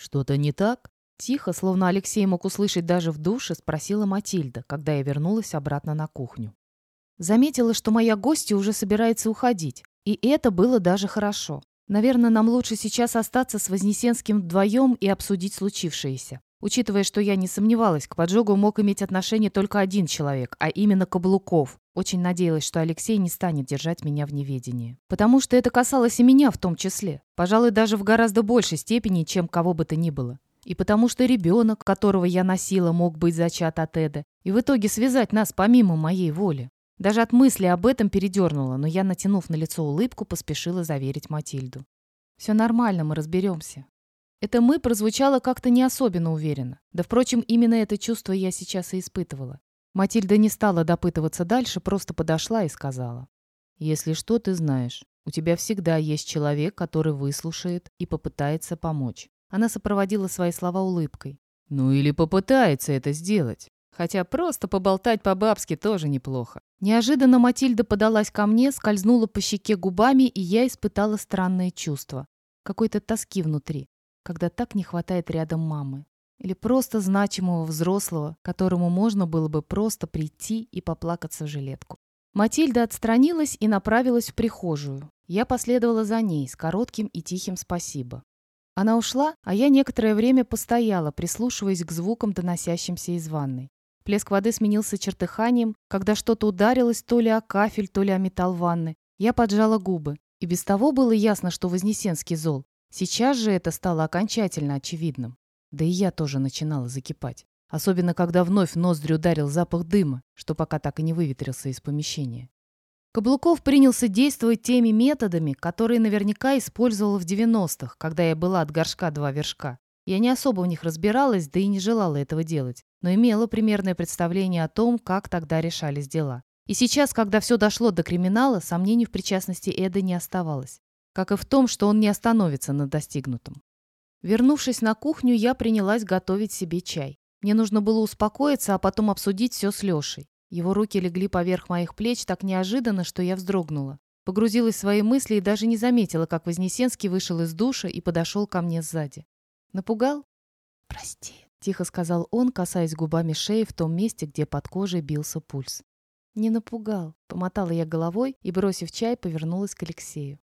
«Что-то не так?» Тихо, словно Алексей мог услышать даже в душе, спросила Матильда, когда я вернулась обратно на кухню. Заметила, что моя гостья уже собирается уходить, и это было даже хорошо. Наверное, нам лучше сейчас остаться с Вознесенским вдвоем и обсудить случившееся. Учитывая, что я не сомневалась, к поджогу мог иметь отношение только один человек, а именно Каблуков. Очень надеялась, что Алексей не станет держать меня в неведении. Потому что это касалось и меня в том числе. Пожалуй, даже в гораздо большей степени, чем кого бы то ни было. И потому что ребенок, которого я носила, мог быть зачат от Эда, и в итоге связать нас помимо моей воли. Даже от мысли об этом передернула, но я, натянув на лицо улыбку, поспешила заверить Матильду. «Все нормально, мы разберемся». Это «мы» прозвучало как-то не особенно уверенно. Да, впрочем, именно это чувство я сейчас и испытывала. Матильда не стала допытываться дальше, просто подошла и сказала. «Если что, ты знаешь, у тебя всегда есть человек, который выслушает и попытается помочь». Она сопроводила свои слова улыбкой. «Ну или попытается это сделать. Хотя просто поболтать по-бабски тоже неплохо. Неожиданно Матильда подалась ко мне, скользнула по щеке губами, и я испытала странное чувство. Какой-то тоски внутри, когда так не хватает рядом мамы. Или просто значимого взрослого, которому можно было бы просто прийти и поплакаться в жилетку. Матильда отстранилась и направилась в прихожую. Я последовала за ней с коротким и тихим спасибо. Она ушла, а я некоторое время постояла, прислушиваясь к звукам, доносящимся из ванной. Плеск воды сменился чертыханием, когда что-то ударилось то ли о кафель, то ли о металл ванны. Я поджала губы. И без того было ясно, что Вознесенский зол. Сейчас же это стало окончательно очевидным. Да и я тоже начинала закипать. Особенно, когда вновь в ноздри ударил запах дыма, что пока так и не выветрился из помещения. Каблуков принялся действовать теми методами, которые наверняка использовала в 90-х, когда я была от горшка два вершка. Я не особо в них разбиралась, да и не желала этого делать, но имела примерное представление о том, как тогда решались дела. И сейчас, когда все дошло до криминала, сомнений в причастности Эда не оставалось. Как и в том, что он не остановится на достигнутом. Вернувшись на кухню, я принялась готовить себе чай. Мне нужно было успокоиться, а потом обсудить все с Лешей. Его руки легли поверх моих плеч так неожиданно, что я вздрогнула. Погрузилась в свои мысли и даже не заметила, как Вознесенский вышел из душа и подошел ко мне сзади. Напугал? Прости, тихо сказал он, касаясь губами шеи в том месте, где под кожей бился пульс. Не напугал, помотала я головой и, бросив чай, повернулась к Алексею.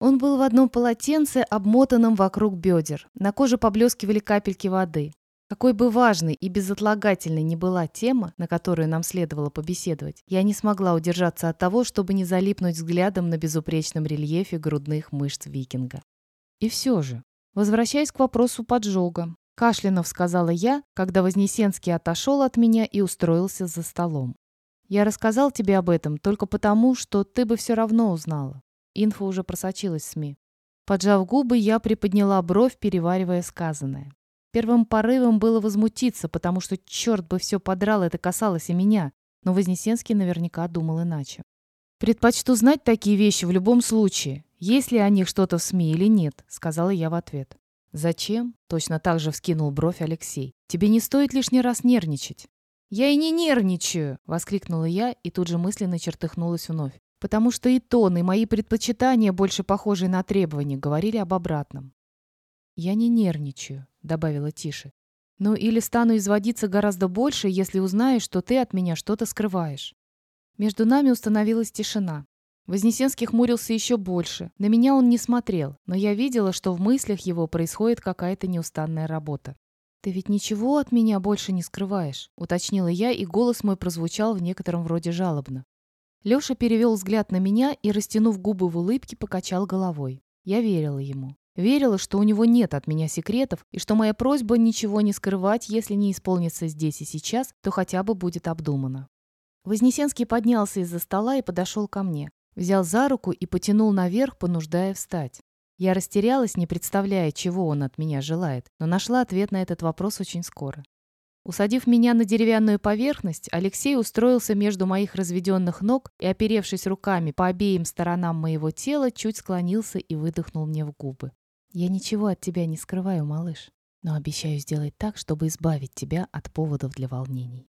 Он был в одном полотенце, обмотанном вокруг бедер. На коже поблескивали капельки воды. Какой бы важной и безотлагательной ни была тема, на которую нам следовало побеседовать, я не смогла удержаться от того, чтобы не залипнуть взглядом на безупречном рельефе грудных мышц викинга. И все же, Возвращаясь к вопросу поджога. Кашлянов сказала я, когда Вознесенский отошел от меня и устроился за столом. Я рассказал тебе об этом только потому, что ты бы все равно узнала. Инфа уже просочилась в СМИ. Поджав губы, я приподняла бровь, переваривая сказанное. Первым порывом было возмутиться, потому что, черт бы все подрал, это касалось и меня. Но Вознесенский наверняка думал иначе. «Предпочту знать такие вещи в любом случае. «Есть ли о них что-то в СМИ или нет?» — сказала я в ответ. «Зачем?» — точно так же вскинул бровь Алексей. «Тебе не стоит лишний раз нервничать». «Я и не нервничаю!» — воскликнула я и тут же мысленно чертыхнулась вновь. Потому что и тон, и мои предпочитания, больше похожие на требования, говорили об обратном. «Я не нервничаю», — добавила тише. «Ну или стану изводиться гораздо больше, если узнаю, что ты от меня что-то скрываешь». Между нами установилась тишина. Вознесенский хмурился еще больше. На меня он не смотрел, но я видела, что в мыслях его происходит какая-то неустанная работа. «Ты ведь ничего от меня больше не скрываешь», — уточнила я, и голос мой прозвучал в некотором вроде жалобно. Леша перевел взгляд на меня и, растянув губы в улыбке, покачал головой. Я верила ему. Верила, что у него нет от меня секретов, и что моя просьба ничего не скрывать, если не исполнится здесь и сейчас, то хотя бы будет обдумана. Вознесенский поднялся из-за стола и подошел ко мне. Взял за руку и потянул наверх, понуждая встать. Я растерялась, не представляя, чего он от меня желает, но нашла ответ на этот вопрос очень скоро. Усадив меня на деревянную поверхность, Алексей устроился между моих разведенных ног и, оперевшись руками по обеим сторонам моего тела, чуть склонился и выдохнул мне в губы. «Я ничего от тебя не скрываю, малыш, но обещаю сделать так, чтобы избавить тебя от поводов для волнений».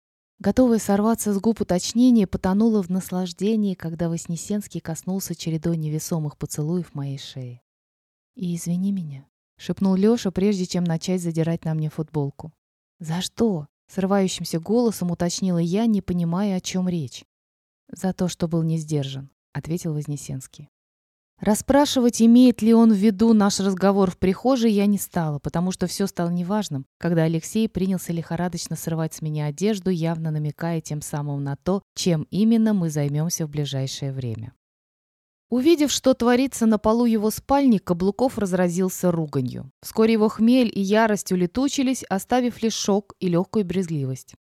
Готовая сорваться с губ уточнения, потонула в наслаждении, когда Воснесенский коснулся чередой невесомых поцелуев моей шеи. «И извини меня», — шепнул Лёша, прежде чем начать задирать на мне футболку. «За что?» — срывающимся голосом уточнила я, не понимая, о чем речь. «За то, что был не сдержан», — ответил Вознесенский. Расспрашивать, имеет ли он в виду наш разговор в прихожей, я не стала, потому что все стало неважным, когда Алексей принялся лихорадочно срывать с меня одежду, явно намекая тем самым на то, чем именно мы займемся в ближайшее время. Увидев, что творится на полу его спальни, Каблуков разразился руганью. Вскоре его хмель и ярость улетучились, оставив лишь шок и легкую брезгливость.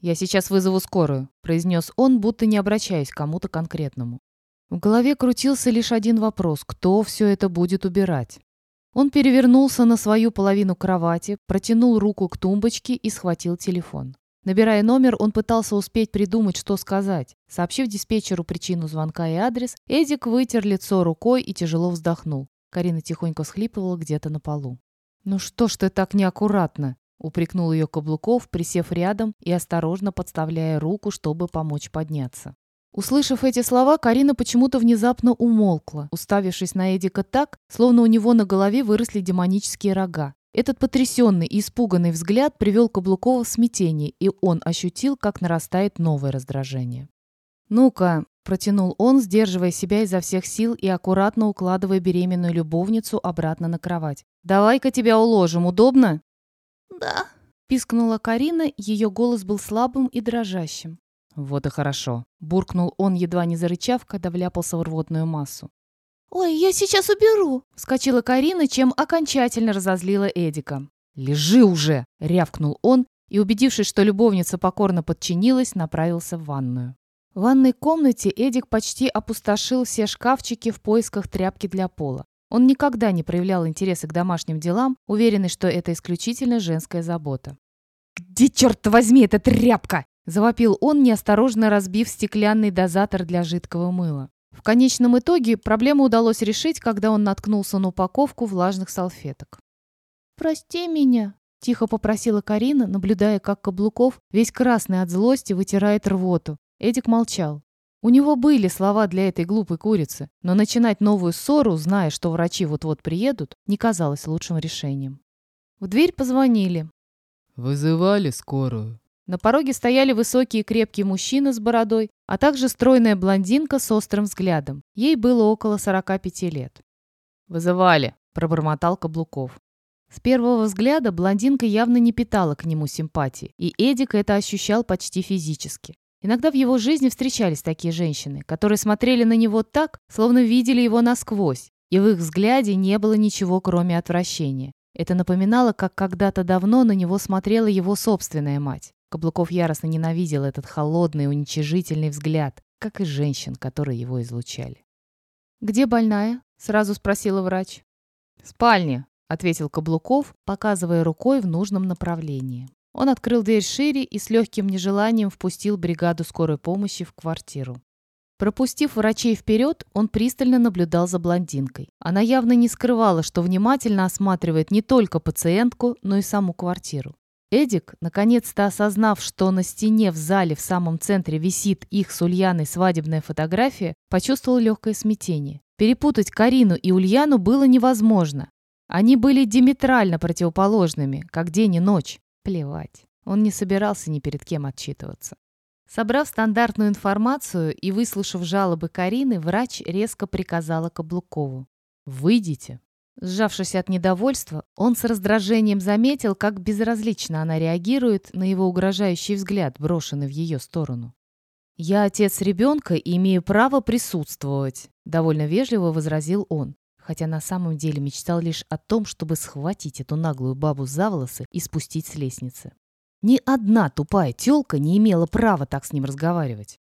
«Я сейчас вызову скорую», – произнес он, будто не обращаясь к кому-то конкретному. В голове крутился лишь один вопрос – кто все это будет убирать? Он перевернулся на свою половину кровати, протянул руку к тумбочке и схватил телефон. Набирая номер, он пытался успеть придумать, что сказать. Сообщив диспетчеру причину звонка и адрес, Эдик вытер лицо рукой и тяжело вздохнул. Карина тихонько всхлипывала где-то на полу. «Ну что ж ты так неаккуратно?» – упрекнул ее Каблуков, присев рядом и осторожно подставляя руку, чтобы помочь подняться. Услышав эти слова, Карина почему-то внезапно умолкла, уставившись на Эдика так, словно у него на голове выросли демонические рога. Этот потрясенный и испуганный взгляд привел Каблукова в смятение, и он ощутил, как нарастает новое раздражение. «Ну-ка», – протянул он, сдерживая себя изо всех сил и аккуратно укладывая беременную любовницу обратно на кровать. «Давай-ка тебя уложим, удобно?» «Да», – пискнула Карина, ее голос был слабым и дрожащим. «Вот и хорошо», – буркнул он, едва не зарычав, когда вляпался в рвотную массу. «Ой, я сейчас уберу!» – вскочила Карина, чем окончательно разозлила Эдика. «Лежи уже!» – рявкнул он и, убедившись, что любовница покорно подчинилась, направился в ванную. В ванной комнате Эдик почти опустошил все шкафчики в поисках тряпки для пола. Он никогда не проявлял интереса к домашним делам, уверенный, что это исключительно женская забота. «Где, черт возьми, эта тряпка?» Завопил он, неосторожно разбив стеклянный дозатор для жидкого мыла. В конечном итоге проблему удалось решить, когда он наткнулся на упаковку влажных салфеток. «Прости меня», – тихо попросила Карина, наблюдая, как Каблуков, весь красный от злости, вытирает рвоту. Эдик молчал. У него были слова для этой глупой курицы, но начинать новую ссору, зная, что врачи вот-вот приедут, не казалось лучшим решением. В дверь позвонили. «Вызывали скорую?» На пороге стояли высокий и крепкий мужчина с бородой, а также стройная блондинка с острым взглядом. Ей было около 45 лет. «Вызывали», – пробормотал Каблуков. С первого взгляда блондинка явно не питала к нему симпатии, и Эдик это ощущал почти физически. Иногда в его жизни встречались такие женщины, которые смотрели на него так, словно видели его насквозь, и в их взгляде не было ничего, кроме отвращения. Это напоминало, как когда-то давно на него смотрела его собственная мать. Каблуков яростно ненавидел этот холодный, уничижительный взгляд, как и женщин, которые его излучали. «Где больная?» – сразу спросила врач. «В спальне», – ответил Каблуков, показывая рукой в нужном направлении. Он открыл дверь шире и с легким нежеланием впустил бригаду скорой помощи в квартиру. Пропустив врачей вперед, он пристально наблюдал за блондинкой. Она явно не скрывала, что внимательно осматривает не только пациентку, но и саму квартиру. Эдик, наконец-то осознав, что на стене в зале в самом центре висит их с Ульяной свадебная фотография, почувствовал легкое смятение. Перепутать Карину и Ульяну было невозможно. Они были диаметрально противоположными, как день и ночь. Плевать. Он не собирался ни перед кем отчитываться. Собрав стандартную информацию и выслушав жалобы Карины, врач резко приказала Каблукову. «Выйдите». Сжавшись от недовольства, он с раздражением заметил, как безразлично она реагирует на его угрожающий взгляд, брошенный в ее сторону. «Я отец ребенка и имею право присутствовать», — довольно вежливо возразил он, хотя на самом деле мечтал лишь о том, чтобы схватить эту наглую бабу за волосы и спустить с лестницы. Ни одна тупая тёлка не имела права так с ним разговаривать.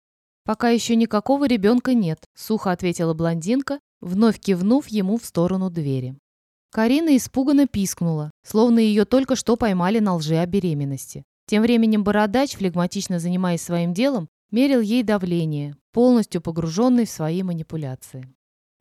«Пока еще никакого ребенка нет», — сухо ответила блондинка, вновь кивнув ему в сторону двери. Карина испуганно пискнула, словно ее только что поймали на лжи о беременности. Тем временем бородач, флегматично занимаясь своим делом, мерил ей давление, полностью погруженный в свои манипуляции.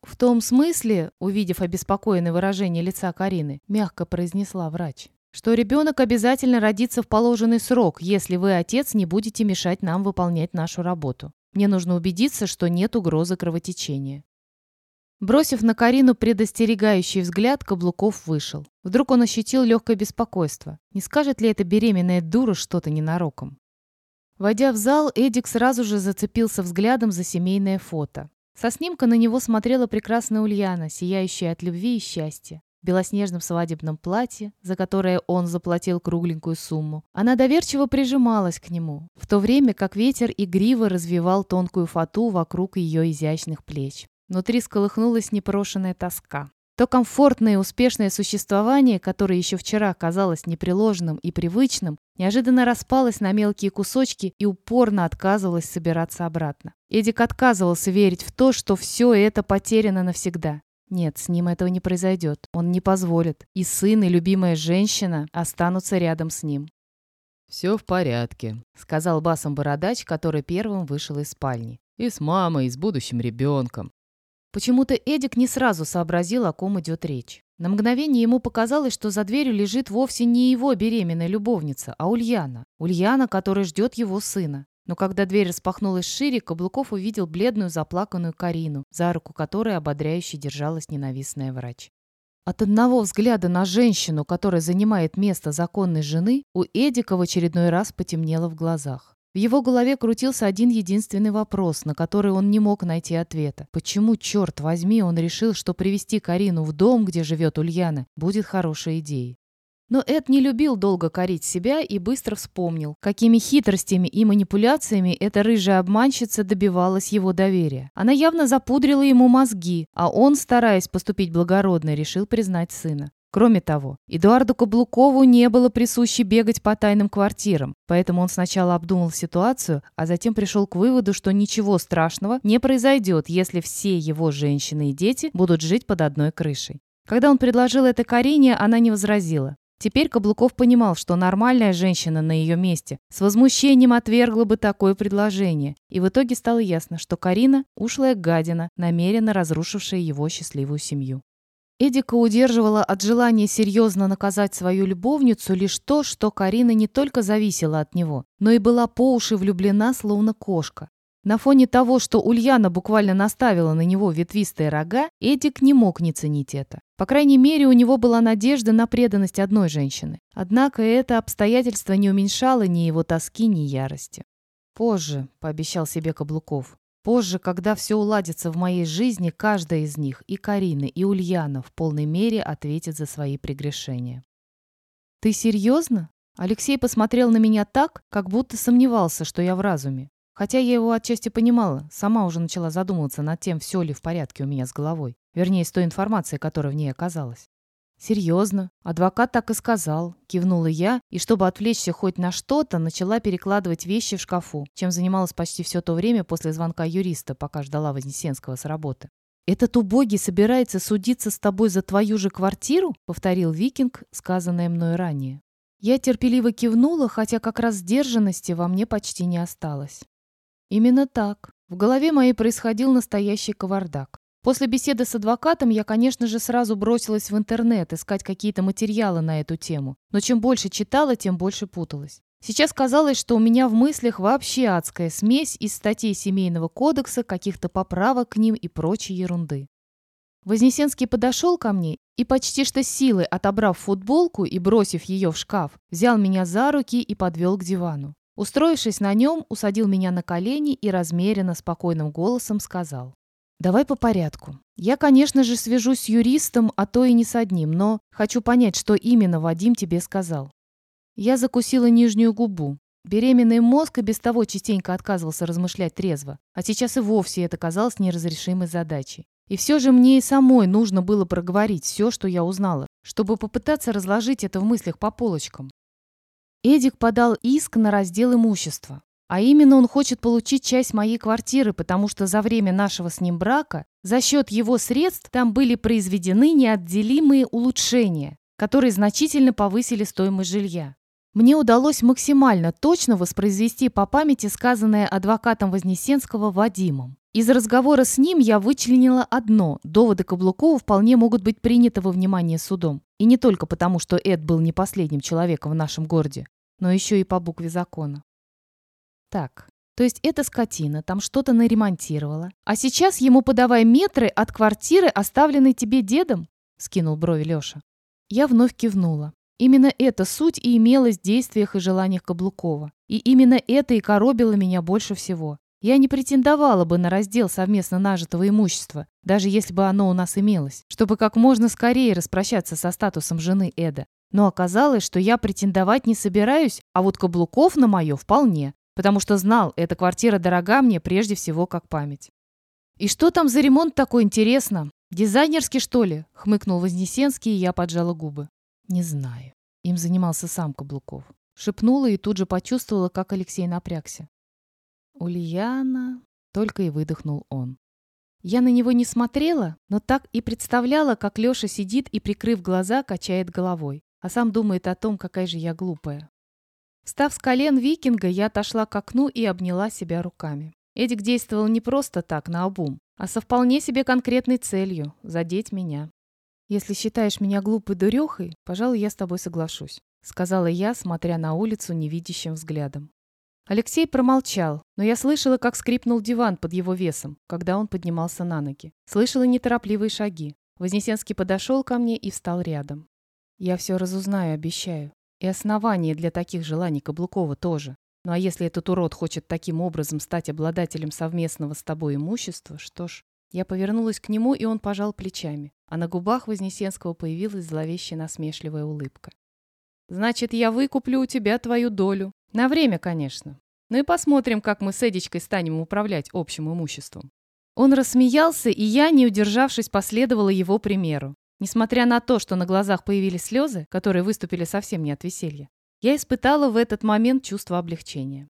«В том смысле», увидев обеспокоенное выражение лица Карины, мягко произнесла врач, что ребенок обязательно родится в положенный срок, если вы, отец, не будете мешать нам выполнять нашу работу. Мне нужно убедиться, что нет угрозы кровотечения. Бросив на Карину предостерегающий взгляд, Каблуков вышел. Вдруг он ощутил легкое беспокойство. Не скажет ли эта беременная дура что-то ненароком? Войдя в зал, Эдик сразу же зацепился взглядом за семейное фото. Со снимка на него смотрела прекрасная Ульяна, сияющая от любви и счастья. В белоснежном свадебном платье, за которое он заплатил кругленькую сумму. Она доверчиво прижималась к нему, в то время как ветер игриво развивал тонкую фату вокруг ее изящных плеч. Внутри сколыхнулась непрошенная тоска. То комфортное и успешное существование, которое еще вчера казалось непреложным и привычным, неожиданно распалось на мелкие кусочки и упорно отказывалось собираться обратно. Эдик отказывался верить в то, что все это потеряно навсегда. Нет, с ним этого не произойдет. Он не позволит. И сын, и любимая женщина останутся рядом с ним. «Все в порядке», — сказал басом бородач, который первым вышел из спальни. «И с мамой, и с будущим ребенком. Почему-то Эдик не сразу сообразил, о ком идет речь. На мгновение ему показалось, что за дверью лежит вовсе не его беременная любовница, а Ульяна. Ульяна, которая ждет его сына. Но когда дверь распахнулась шире, Каблуков увидел бледную заплаканную Карину, за руку которой ободряюще держалась ненавистная врач. От одного взгляда на женщину, которая занимает место законной жены, у Эдика в очередной раз потемнело в глазах. В его голове крутился один единственный вопрос, на который он не мог найти ответа. Почему, черт возьми, он решил, что привести Карину в дом, где живет Ульяна, будет хорошей идеей? Но Эд не любил долго корить себя и быстро вспомнил, какими хитростями и манипуляциями эта рыжая обманщица добивалась его доверия. Она явно запудрила ему мозги, а он, стараясь поступить благородно, решил признать сына. Кроме того, Эдуарду Каблукову не было присуще бегать по тайным квартирам, поэтому он сначала обдумал ситуацию, а затем пришел к выводу, что ничего страшного не произойдет, если все его женщины и дети будут жить под одной крышей. Когда он предложил это Карине, она не возразила. Теперь Каблуков понимал, что нормальная женщина на ее месте с возмущением отвергла бы такое предложение, и в итоге стало ясно, что Карина – ушлая гадина, намеренно разрушившая его счастливую семью. Эдика удерживала от желания серьезно наказать свою любовницу лишь то, что Карина не только зависела от него, но и была по уши влюблена, словно кошка. На фоне того, что Ульяна буквально наставила на него ветвистые рога, Эдик не мог не ценить это. По крайней мере, у него была надежда на преданность одной женщины. Однако это обстоятельство не уменьшало ни его тоски, ни ярости. «Позже», — пообещал себе Каблуков, Позже, когда все уладится в моей жизни, каждая из них, и Карина, и Ульяна, в полной мере ответит за свои прегрешения. «Ты серьезно?» Алексей посмотрел на меня так, как будто сомневался, что я в разуме. Хотя я его отчасти понимала, сама уже начала задумываться над тем, все ли в порядке у меня с головой. Вернее, с той информацией, которая в ней оказалась. «Серьезно. Адвокат так и сказал», — кивнула я, и чтобы отвлечься хоть на что-то, начала перекладывать вещи в шкафу, чем занималась почти все то время после звонка юриста, пока ждала Вознесенского с работы. «Этот убогий собирается судиться с тобой за твою же квартиру?» — повторил Викинг, сказанное мной ранее. Я терпеливо кивнула, хотя как раз сдержанности во мне почти не осталось. Именно так. В голове моей происходил настоящий кавардак. После беседы с адвокатом я, конечно же, сразу бросилась в интернет искать какие-то материалы на эту тему. Но чем больше читала, тем больше путалась. Сейчас казалось, что у меня в мыслях вообще адская смесь из статей Семейного кодекса, каких-то поправок к ним и прочей ерунды. Вознесенский подошел ко мне и почти что силой, отобрав футболку и бросив ее в шкаф, взял меня за руки и подвел к дивану. Устроившись на нем, усадил меня на колени и размеренно, спокойным голосом сказал. Давай по порядку. Я, конечно же, свяжусь с юристом, а то и не с одним, но хочу понять, что именно Вадим тебе сказал. Я закусила нижнюю губу. Беременный мозг и без того частенько отказывался размышлять трезво, а сейчас и вовсе это казалось неразрешимой задачей. И все же мне и самой нужно было проговорить все, что я узнала, чтобы попытаться разложить это в мыслях по полочкам. Эдик подал иск на раздел имущества. А именно он хочет получить часть моей квартиры, потому что за время нашего с ним брака за счет его средств там были произведены неотделимые улучшения, которые значительно повысили стоимость жилья. Мне удалось максимально точно воспроизвести по памяти сказанное адвокатом Вознесенского Вадимом. Из разговора с ним я вычленила одно – доводы Каблукова вполне могут быть приняты во внимание судом. И не только потому, что Эд был не последним человеком в нашем городе, но еще и по букве закона. Так, То есть эта скотина там что-то наремонтировала, а сейчас ему подавай метры от квартиры, оставленной тебе дедом?» — скинул брови Леша. Я вновь кивнула. Именно эта суть и имелась в действиях и желаниях Каблукова. И именно это и коробило меня больше всего. Я не претендовала бы на раздел совместно нажитого имущества, даже если бы оно у нас имелось, чтобы как можно скорее распрощаться со статусом жены Эда. Но оказалось, что я претендовать не собираюсь, а вот Каблуков на мое вполне потому что знал, эта квартира дорога мне прежде всего как память. «И что там за ремонт такой интересно? Дизайнерский, что ли?» — хмыкнул Вознесенский, и я поджала губы. «Не знаю». Им занимался сам Каблуков. Шепнула и тут же почувствовала, как Алексей напрягся. «Ульяна...» — только и выдохнул он. Я на него не смотрела, но так и представляла, как Леша сидит и, прикрыв глаза, качает головой, а сам думает о том, какая же я глупая. Встав с колен викинга, я отошла к окну и обняла себя руками. Эдик действовал не просто так, на обум, а со вполне себе конкретной целью – задеть меня. «Если считаешь меня глупой дурехой, пожалуй, я с тобой соглашусь», – сказала я, смотря на улицу невидящим взглядом. Алексей промолчал, но я слышала, как скрипнул диван под его весом, когда он поднимался на ноги. Слышала неторопливые шаги. Вознесенский подошел ко мне и встал рядом. «Я все разузнаю, обещаю. И основание для таких желаний Каблукова тоже. Ну а если этот урод хочет таким образом стать обладателем совместного с тобой имущества, что ж... Я повернулась к нему, и он пожал плечами, а на губах Вознесенского появилась зловещая насмешливая улыбка. «Значит, я выкуплю у тебя твою долю. На время, конечно. Ну и посмотрим, как мы с Эдичкой станем управлять общим имуществом». Он рассмеялся, и я, не удержавшись, последовала его примеру. Несмотря на то, что на глазах появились слезы, которые выступили совсем не от веселья, я испытала в этот момент чувство облегчения.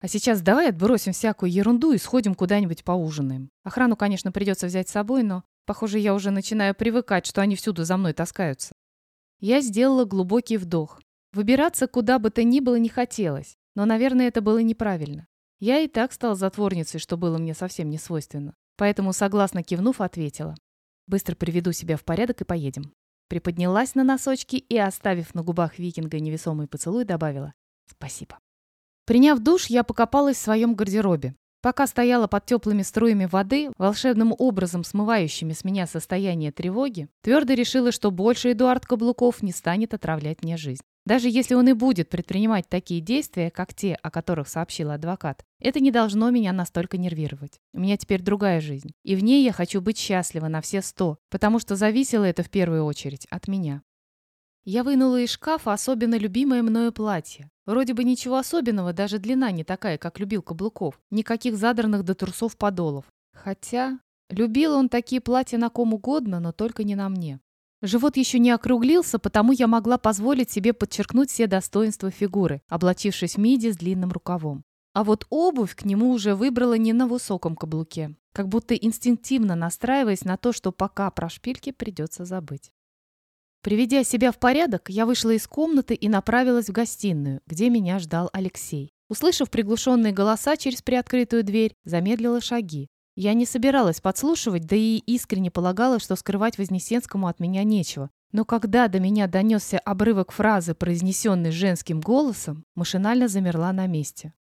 А сейчас давай отбросим всякую ерунду и сходим куда-нибудь поужинаем. Охрану, конечно, придется взять с собой, но, похоже, я уже начинаю привыкать, что они всюду за мной таскаются. Я сделала глубокий вдох. Выбираться куда бы то ни было не хотелось, но, наверное, это было неправильно. Я и так стала затворницей, что было мне совсем не свойственно. Поэтому, согласно кивнув, ответила. Быстро приведу себя в порядок и поедем. Приподнялась на носочки и, оставив на губах викинга невесомый поцелуй, добавила «Спасибо». Приняв душ, я покопалась в своем гардеробе. Пока стояла под теплыми струями воды, волшебным образом смывающими с меня состояние тревоги, твердо решила, что больше Эдуард Каблуков не станет отравлять мне жизнь. Даже если он и будет предпринимать такие действия, как те, о которых сообщил адвокат, это не должно меня настолько нервировать. У меня теперь другая жизнь, и в ней я хочу быть счастлива на все сто, потому что зависело это в первую очередь от меня. Я вынула из шкафа особенно любимое мною платье. Вроде бы ничего особенного, даже длина не такая, как любил Каблуков. Никаких задранных до трусов подолов. Хотя, любил он такие платья на ком угодно, но только не на мне. Живот еще не округлился, потому я могла позволить себе подчеркнуть все достоинства фигуры, облачившись в миди с длинным рукавом. А вот обувь к нему уже выбрала не на высоком каблуке, как будто инстинктивно настраиваясь на то, что пока про шпильки придется забыть. Приведя себя в порядок, я вышла из комнаты и направилась в гостиную, где меня ждал Алексей. Услышав приглушенные голоса через приоткрытую дверь, замедлила шаги, я не собиралась подслушивать, да и искренне полагала, что скрывать Вознесенскому от меня нечего. Но когда до меня донесся обрывок фразы, произнесенной женским голосом, машинально замерла на месте.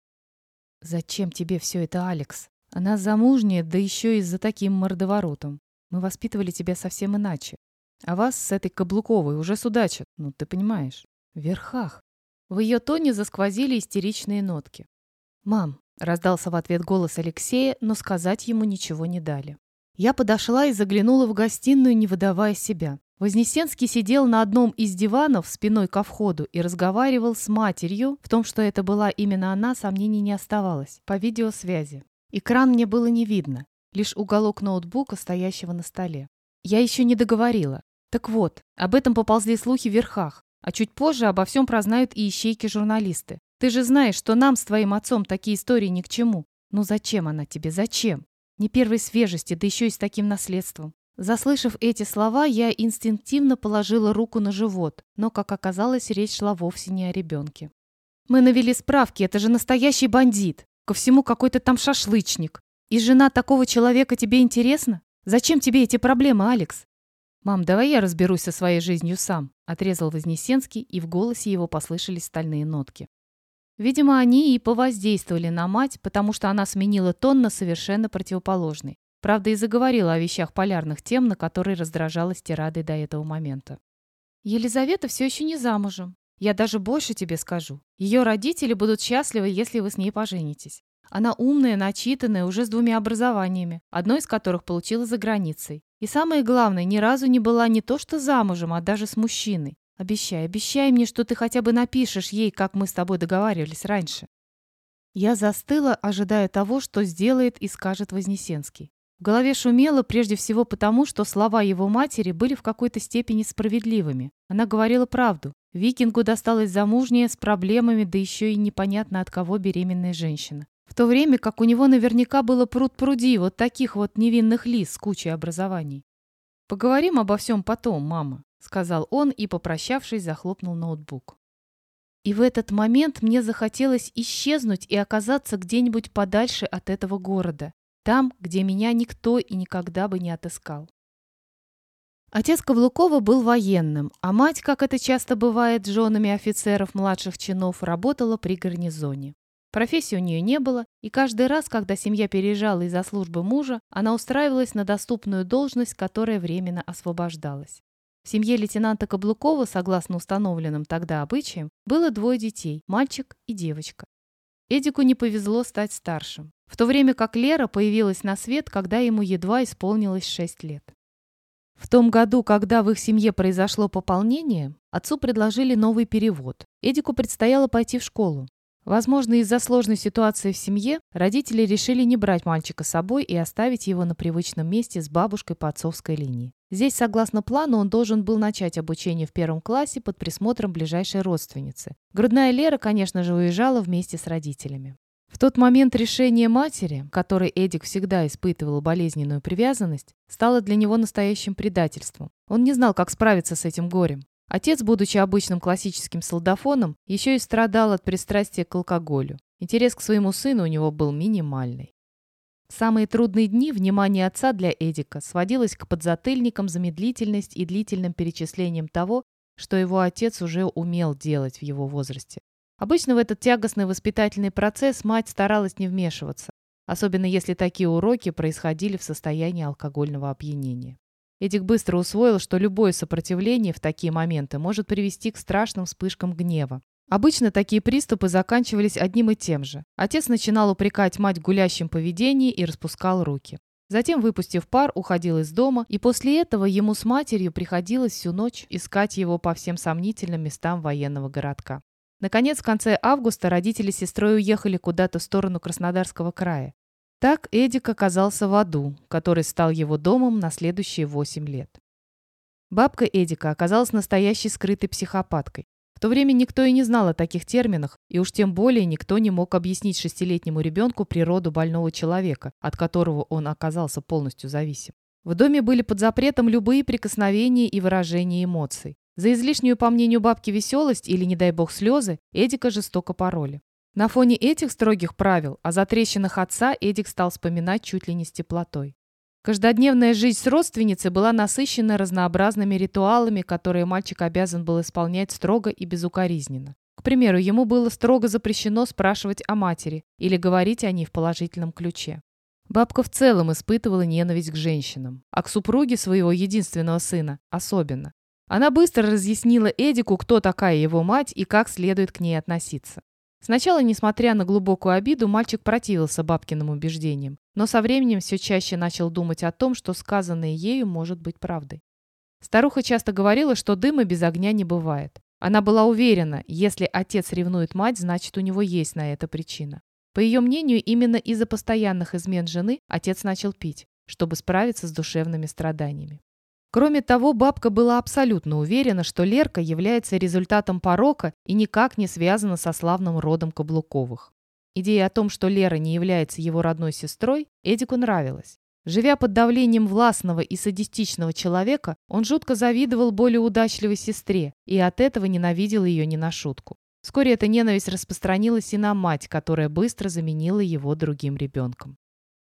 «Зачем тебе все это, Алекс? Она замужняя, да еще и за таким мордоворотом. Мы воспитывали тебя совсем иначе. А вас с этой Каблуковой уже судачат, ну ты понимаешь, в верхах». В ее тоне засквозили истеричные нотки. «Мам, Раздался в ответ голос Алексея, но сказать ему ничего не дали. Я подошла и заглянула в гостиную, не выдавая себя. Вознесенский сидел на одном из диванов спиной ко входу и разговаривал с матерью. В том, что это была именно она, сомнений не оставалось. По видеосвязи. Экран мне было не видно. Лишь уголок ноутбука, стоящего на столе. Я еще не договорила. Так вот, об этом поползли слухи в верхах. А чуть позже обо всем прознают и ищейки-журналисты. Ты же знаешь, что нам с твоим отцом такие истории ни к чему. Ну зачем она тебе, зачем? Не первой свежести, да еще и с таким наследством. Заслышав эти слова, я инстинктивно положила руку на живот, но, как оказалось, речь шла вовсе не о ребенке. «Мы навели справки, это же настоящий бандит. Ко всему какой-то там шашлычник. И жена такого человека тебе интересна? Зачем тебе эти проблемы, Алекс?» «Мам, давай я разберусь со своей жизнью сам», — отрезал Вознесенский, и в голосе его послышались стальные нотки. Видимо, они и повоздействовали на мать, потому что она сменила тон на совершенно противоположный. Правда, и заговорила о вещах полярных тем, на которые раздражалась тирадой до этого момента. «Елизавета все еще не замужем. Я даже больше тебе скажу. Ее родители будут счастливы, если вы с ней поженитесь. Она умная, начитанная, уже с двумя образованиями, одно из которых получила за границей. И самое главное, ни разу не была не то что замужем, а даже с мужчиной. Обещай, обещай мне, что ты хотя бы напишешь ей, как мы с тобой договаривались раньше. Я застыла, ожидая того, что сделает и скажет Вознесенский. В голове шумело прежде всего потому, что слова его матери были в какой-то степени справедливыми. Она говорила правду. Викингу досталась замужняя с проблемами, да еще и непонятно от кого беременная женщина. В то время как у него наверняка было пруд-пруди вот таких вот невинных лис с кучей образований. «Поговорим обо всем потом, мама», — сказал он и, попрощавшись, захлопнул ноутбук. И в этот момент мне захотелось исчезнуть и оказаться где-нибудь подальше от этого города. Там, где меня никто и никогда бы не отыскал. Отец Каблукова был военным, а мать, как это часто бывает с женами офицеров младших чинов, работала при гарнизоне. Профессии у нее не было, и каждый раз, когда семья переезжала из-за службы мужа, она устраивалась на доступную должность, которая временно освобождалась. В семье лейтенанта Каблукова, согласно установленным тогда обычаям, было двое детей – мальчик и девочка. Эдику не повезло стать старшим в то время как Лера появилась на свет, когда ему едва исполнилось 6 лет. В том году, когда в их семье произошло пополнение, отцу предложили новый перевод. Эдику предстояло пойти в школу. Возможно, из-за сложной ситуации в семье родители решили не брать мальчика с собой и оставить его на привычном месте с бабушкой по отцовской линии. Здесь, согласно плану, он должен был начать обучение в первом классе под присмотром ближайшей родственницы. Грудная Лера, конечно же, уезжала вместе с родителями. В тот момент решение матери, которой Эдик всегда испытывал болезненную привязанность, стало для него настоящим предательством. Он не знал, как справиться с этим горем. Отец, будучи обычным классическим солдафоном, еще и страдал от пристрастия к алкоголю. Интерес к своему сыну у него был минимальный. В самые трудные дни внимание отца для Эдика сводилось к подзатыльникам за медлительность и длительным перечислением того, что его отец уже умел делать в его возрасте. Обычно в этот тягостный воспитательный процесс мать старалась не вмешиваться, особенно если такие уроки происходили в состоянии алкогольного опьянения. Эдик быстро усвоил, что любое сопротивление в такие моменты может привести к страшным вспышкам гнева. Обычно такие приступы заканчивались одним и тем же. Отец начинал упрекать мать в гулящем поведении и распускал руки. Затем, выпустив пар, уходил из дома, и после этого ему с матерью приходилось всю ночь искать его по всем сомнительным местам военного городка. Наконец, в конце августа родители с сестрой уехали куда-то в сторону Краснодарского края. Так Эдик оказался в аду, который стал его домом на следующие восемь лет. Бабка Эдика оказалась настоящей скрытой психопаткой. В то время никто и не знал о таких терминах, и уж тем более никто не мог объяснить шестилетнему ребенку природу больного человека, от которого он оказался полностью зависим. В доме были под запретом любые прикосновения и выражения эмоций. За излишнюю, по мнению бабки, веселость или, не дай бог, слезы Эдика жестоко пороли. На фоне этих строгих правил о затрещинах отца Эдик стал вспоминать чуть ли не с теплотой. Каждодневная жизнь с родственницей была насыщена разнообразными ритуалами, которые мальчик обязан был исполнять строго и безукоризненно. К примеру, ему было строго запрещено спрашивать о матери или говорить о ней в положительном ключе. Бабка в целом испытывала ненависть к женщинам, а к супруге своего единственного сына особенно. Она быстро разъяснила Эдику, кто такая его мать и как следует к ней относиться. Сначала, несмотря на глубокую обиду, мальчик противился бабкиным убеждениям, но со временем все чаще начал думать о том, что сказанное ею может быть правдой. Старуха часто говорила, что дыма без огня не бывает. Она была уверена, если отец ревнует мать, значит, у него есть на это причина. По ее мнению, именно из-за постоянных измен жены отец начал пить, чтобы справиться с душевными страданиями. Кроме того, бабка была абсолютно уверена, что Лерка является результатом порока и никак не связана со славным родом Каблуковых. Идея о том, что Лера не является его родной сестрой, Эдику нравилась. Живя под давлением властного и садистичного человека, он жутко завидовал более удачливой сестре и от этого ненавидел ее не на шутку. Вскоре эта ненависть распространилась и на мать, которая быстро заменила его другим ребенком.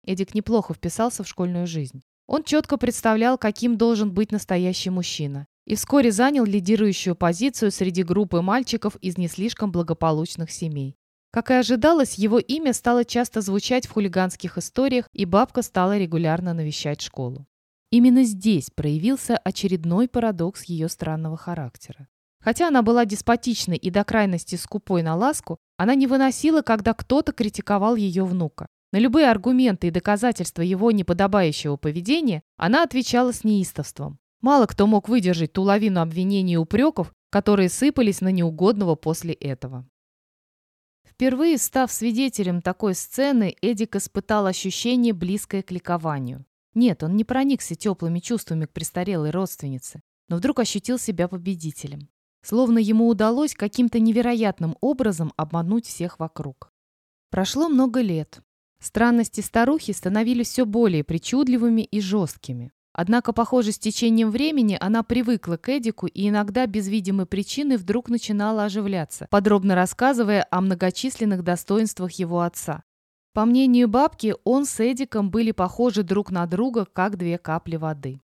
Эдик неплохо вписался в школьную жизнь. Он четко представлял, каким должен быть настоящий мужчина, и вскоре занял лидирующую позицию среди группы мальчиков из не слишком благополучных семей. Как и ожидалось, его имя стало часто звучать в хулиганских историях, и бабка стала регулярно навещать школу. Именно здесь проявился очередной парадокс ее странного характера. Хотя она была деспотичной и до крайности скупой на ласку, она не выносила, когда кто-то критиковал ее внука. На любые аргументы и доказательства его неподобающего поведения она отвечала с неистовством. Мало кто мог выдержать ту лавину обвинений и упреков, которые сыпались на неугодного после этого. Впервые став свидетелем такой сцены, Эдик испытал ощущение, близкое к ликованию. Нет, он не проникся теплыми чувствами к престарелой родственнице, но вдруг ощутил себя победителем. Словно ему удалось каким-то невероятным образом обмануть всех вокруг. Прошло много лет. Странности старухи становились все более причудливыми и жесткими. Однако, похоже, с течением времени она привыкла к Эдику и иногда без видимой причины вдруг начинала оживляться, подробно рассказывая о многочисленных достоинствах его отца. По мнению бабки, он с Эдиком были похожи друг на друга, как две капли воды.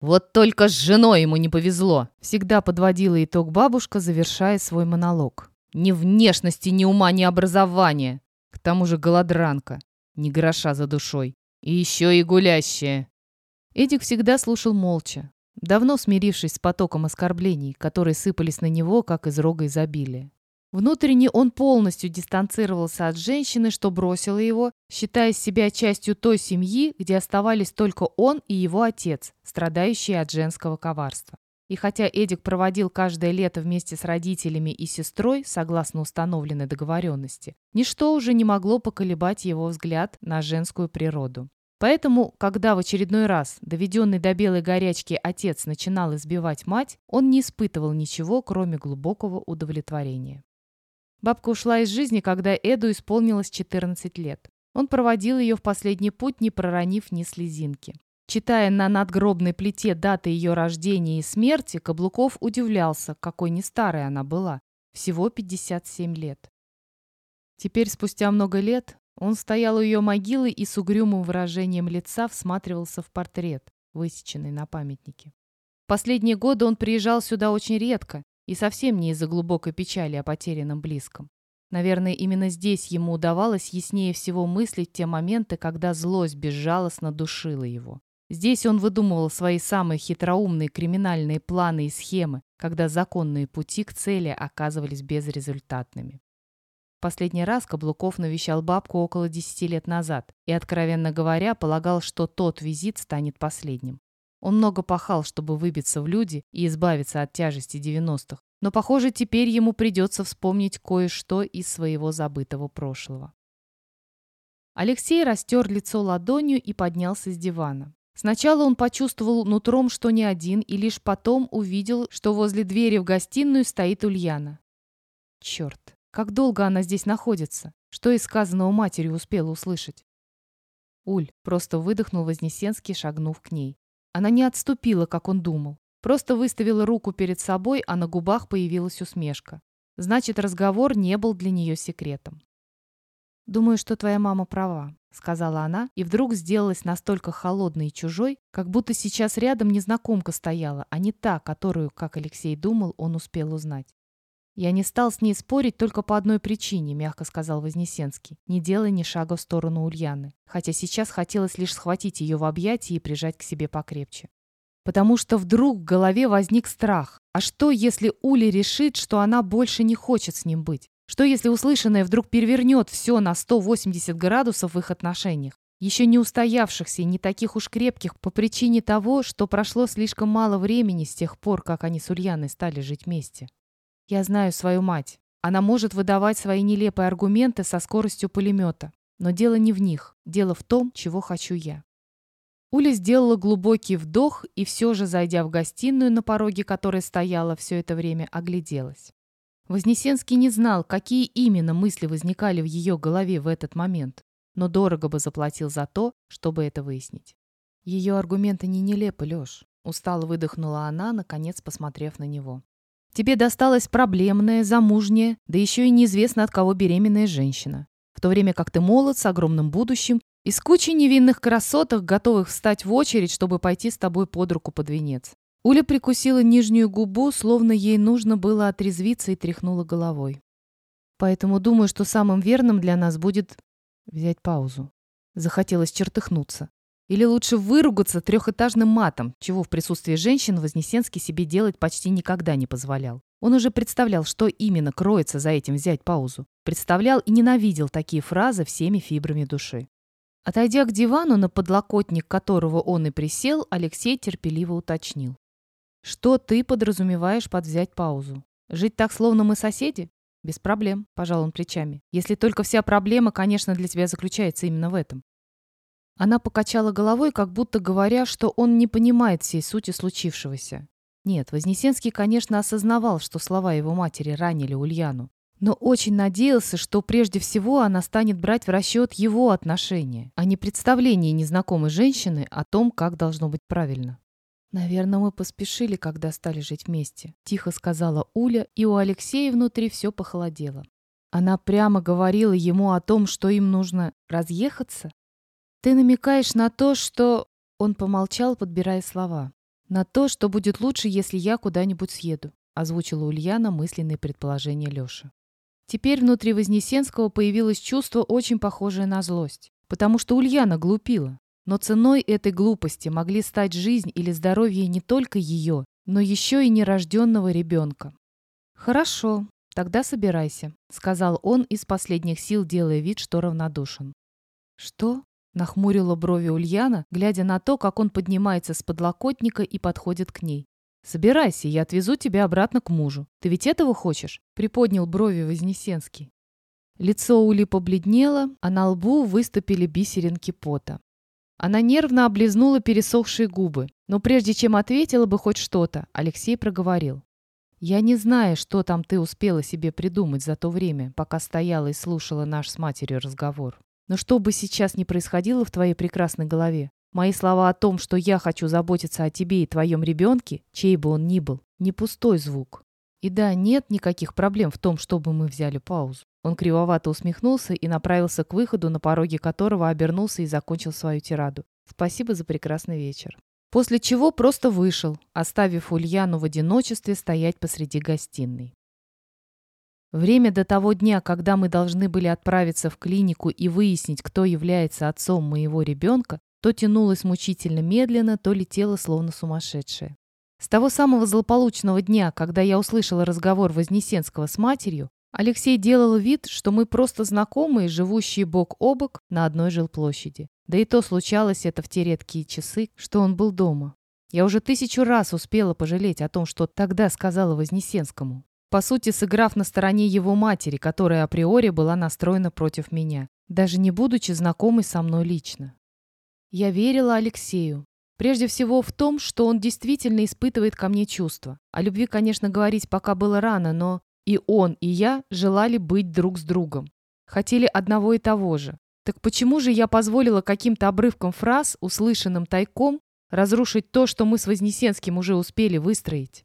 «Вот только с женой ему не повезло!» Всегда подводила итог бабушка, завершая свой монолог. «Ни внешности, ни ума, ни образования! К тому же голодранка, ни гроша за душой. И еще и гулящая!» Эдик всегда слушал молча, давно смирившись с потоком оскорблений, которые сыпались на него, как из рога изобилия. Внутренне он полностью дистанцировался от женщины, что бросила его, считая себя частью той семьи, где оставались только он и его отец, страдающие от женского коварства. И хотя Эдик проводил каждое лето вместе с родителями и сестрой, согласно установленной договоренности, ничто уже не могло поколебать его взгляд на женскую природу. Поэтому, когда в очередной раз, доведенный до белой горячки, отец начинал избивать мать, он не испытывал ничего, кроме глубокого удовлетворения. Бабка ушла из жизни, когда Эду исполнилось 14 лет. Он проводил ее в последний путь, не проронив ни слезинки. Читая на надгробной плите даты ее рождения и смерти, Каблуков удивлялся, какой не старой она была. Всего 57 лет. Теперь, спустя много лет, он стоял у ее могилы и с угрюмым выражением лица всматривался в портрет, высеченный на памятнике. Последние годы он приезжал сюда очень редко, и совсем не из-за глубокой печали о потерянном близком. Наверное, именно здесь ему удавалось яснее всего мыслить те моменты, когда злость безжалостно душила его. Здесь он выдумывал свои самые хитроумные криминальные планы и схемы, когда законные пути к цели оказывались безрезультатными. Последний раз Каблуков навещал бабку около десяти лет назад и, откровенно говоря, полагал, что тот визит станет последним. Он много пахал, чтобы выбиться в люди и избавиться от тяжести 90-х. Но, похоже, теперь ему придется вспомнить кое-что из своего забытого прошлого. Алексей растер лицо ладонью и поднялся с дивана. Сначала он почувствовал нутром, что не один, и лишь потом увидел, что возле двери в гостиную стоит Ульяна. Черт, как долго она здесь находится? Что из сказанного матерью успела услышать? Уль просто выдохнул Вознесенский, шагнув к ней. Она не отступила, как он думал. Просто выставила руку перед собой, а на губах появилась усмешка. Значит, разговор не был для нее секретом. «Думаю, что твоя мама права», — сказала она, и вдруг сделалась настолько холодной и чужой, как будто сейчас рядом незнакомка стояла, а не та, которую, как Алексей думал, он успел узнать. «Я не стал с ней спорить только по одной причине», — мягко сказал Вознесенский, не делая ни шага в сторону Ульяны, хотя сейчас хотелось лишь схватить ее в объятия и прижать к себе покрепче. Потому что вдруг в голове возник страх. А что, если Уля решит, что она больше не хочет с ним быть? Что, если услышанное вдруг перевернет все на 180 градусов в их отношениях? Еще не устоявшихся и не таких уж крепких по причине того, что прошло слишком мало времени с тех пор, как они с Ульяной стали жить вместе. Я знаю свою мать. Она может выдавать свои нелепые аргументы со скоростью пулемета. Но дело не в них. Дело в том, чего хочу я. Уля сделала глубокий вдох и все же, зайдя в гостиную, на пороге которой стояла все это время, огляделась. Вознесенский не знал, какие именно мысли возникали в ее голове в этот момент, но дорого бы заплатил за то, чтобы это выяснить. Ее аргументы не нелепы, Леш. Устало выдохнула она, наконец посмотрев на него. Тебе досталась проблемная, замужняя, да еще и неизвестно от кого беременная женщина. В то время как ты молод, с огромным будущим и с кучей невинных красоток, готовых встать в очередь, чтобы пойти с тобой под руку под венец. Уля прикусила нижнюю губу, словно ей нужно было отрезвиться и тряхнула головой. Поэтому думаю, что самым верным для нас будет взять паузу. Захотелось чертыхнуться. Или лучше выругаться трехэтажным матом, чего в присутствии женщин Вознесенский себе делать почти никогда не позволял. Он уже представлял, что именно кроется за этим взять паузу. Представлял и ненавидел такие фразы всеми фибрами души. Отойдя к дивану, на подлокотник которого он и присел, Алексей терпеливо уточнил. «Что ты подразумеваешь под взять паузу? Жить так, словно мы соседи? «Без проблем», – пожал он плечами. «Если только вся проблема, конечно, для тебя заключается именно в этом». Она покачала головой, как будто говоря, что он не понимает всей сути случившегося. Нет, Вознесенский, конечно, осознавал, что слова его матери ранили Ульяну, но очень надеялся, что прежде всего она станет брать в расчет его отношения, а не представление незнакомой женщины о том, как должно быть правильно. «Наверное, мы поспешили, когда стали жить вместе», — тихо сказала Уля, и у Алексея внутри все похолодело. Она прямо говорила ему о том, что им нужно разъехаться? «Ты намекаешь на то, что...» Он помолчал, подбирая слова. «На то, что будет лучше, если я куда-нибудь съеду», озвучила Ульяна мысленные предположения Лёши. Теперь внутри Вознесенского появилось чувство, очень похожее на злость. Потому что Ульяна глупила. Но ценой этой глупости могли стать жизнь или здоровье не только ее, но еще и нерожденного ребенка. «Хорошо, тогда собирайся», — сказал он из последних сил, делая вид, что равнодушен. «Что?» — нахмурила брови Ульяна, глядя на то, как он поднимается с подлокотника и подходит к ней. «Собирайся, я отвезу тебя обратно к мужу. Ты ведь этого хочешь?» — приподнял брови Вознесенский. Лицо Ули побледнело, а на лбу выступили бисеринки пота. Она нервно облизнула пересохшие губы, но прежде чем ответила бы хоть что-то, Алексей проговорил. «Я не знаю, что там ты успела себе придумать за то время, пока стояла и слушала наш с матерью разговор. Но что бы сейчас ни происходило в твоей прекрасной голове, мои слова о том, что я хочу заботиться о тебе и твоем ребенке, чей бы он ни был, не пустой звук. И да, нет никаких проблем в том, чтобы мы взяли паузу. Он кривовато усмехнулся и направился к выходу, на пороге которого обернулся и закончил свою тираду. Спасибо за прекрасный вечер. После чего просто вышел, оставив Ульяну в одиночестве стоять посреди гостиной. Время до того дня, когда мы должны были отправиться в клинику и выяснить, кто является отцом моего ребенка, то тянулось мучительно медленно, то летело словно сумасшедшее. С того самого злополучного дня, когда я услышала разговор Вознесенского с матерью, Алексей делал вид, что мы просто знакомые, живущие бок о бок на одной жилплощади. Да и то случалось это в те редкие часы, что он был дома. Я уже тысячу раз успела пожалеть о том, что тогда сказала Вознесенскому. По сути, сыграв на стороне его матери, которая априори была настроена против меня, даже не будучи знакомой со мной лично. Я верила Алексею. Прежде всего в том, что он действительно испытывает ко мне чувства. О любви, конечно, говорить пока было рано, но и он, и я желали быть друг с другом. Хотели одного и того же. Так почему же я позволила каким-то обрывкам фраз, услышанным тайком, разрушить то, что мы с Вознесенским уже успели выстроить?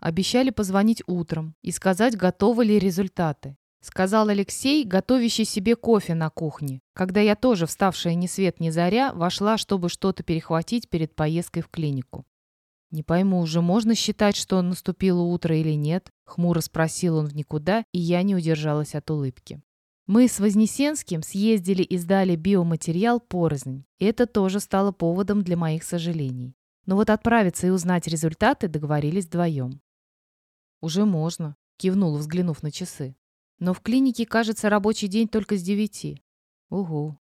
Обещали позвонить утром и сказать, готовы ли результаты. Сказал Алексей, готовящий себе кофе на кухне, когда я тоже, вставшая ни свет ни заря, вошла, чтобы что-то перехватить перед поездкой в клинику. «Не пойму, уже можно считать, что наступило утро или нет?» Хмуро спросил он в никуда, и я не удержалась от улыбки. Мы с Вознесенским съездили и сдали биоматериал порознь, это тоже стало поводом для моих сожалений. Но вот отправиться и узнать результаты договорились вдвоем. «Уже можно», — кивнул, взглянув на часы. «Но в клинике, кажется, рабочий день только с девяти». «Угу,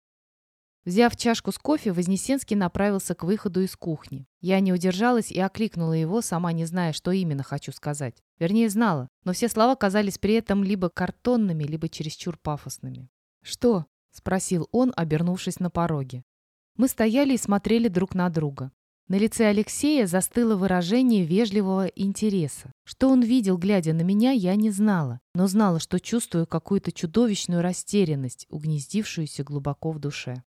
Взяв чашку с кофе, Вознесенский направился к выходу из кухни. Я не удержалась и окликнула его, сама не зная, что именно хочу сказать. Вернее, знала, но все слова казались при этом либо картонными, либо чересчур пафосными. «Что?» – спросил он, обернувшись на пороге. Мы стояли и смотрели друг на друга. На лице Алексея застыло выражение вежливого интереса. Что он видел, глядя на меня, я не знала, но знала, что чувствую какую-то чудовищную растерянность, угнездившуюся глубоко в душе.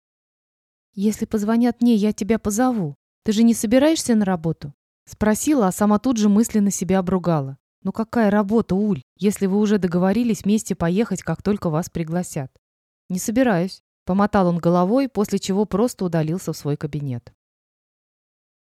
«Если позвонят мне, я тебя позову. Ты же не собираешься на работу?» Спросила, а сама тут же мысленно себя обругала. «Ну какая работа, Уль, если вы уже договорились вместе поехать, как только вас пригласят?» «Не собираюсь», — помотал он головой, после чего просто удалился в свой кабинет.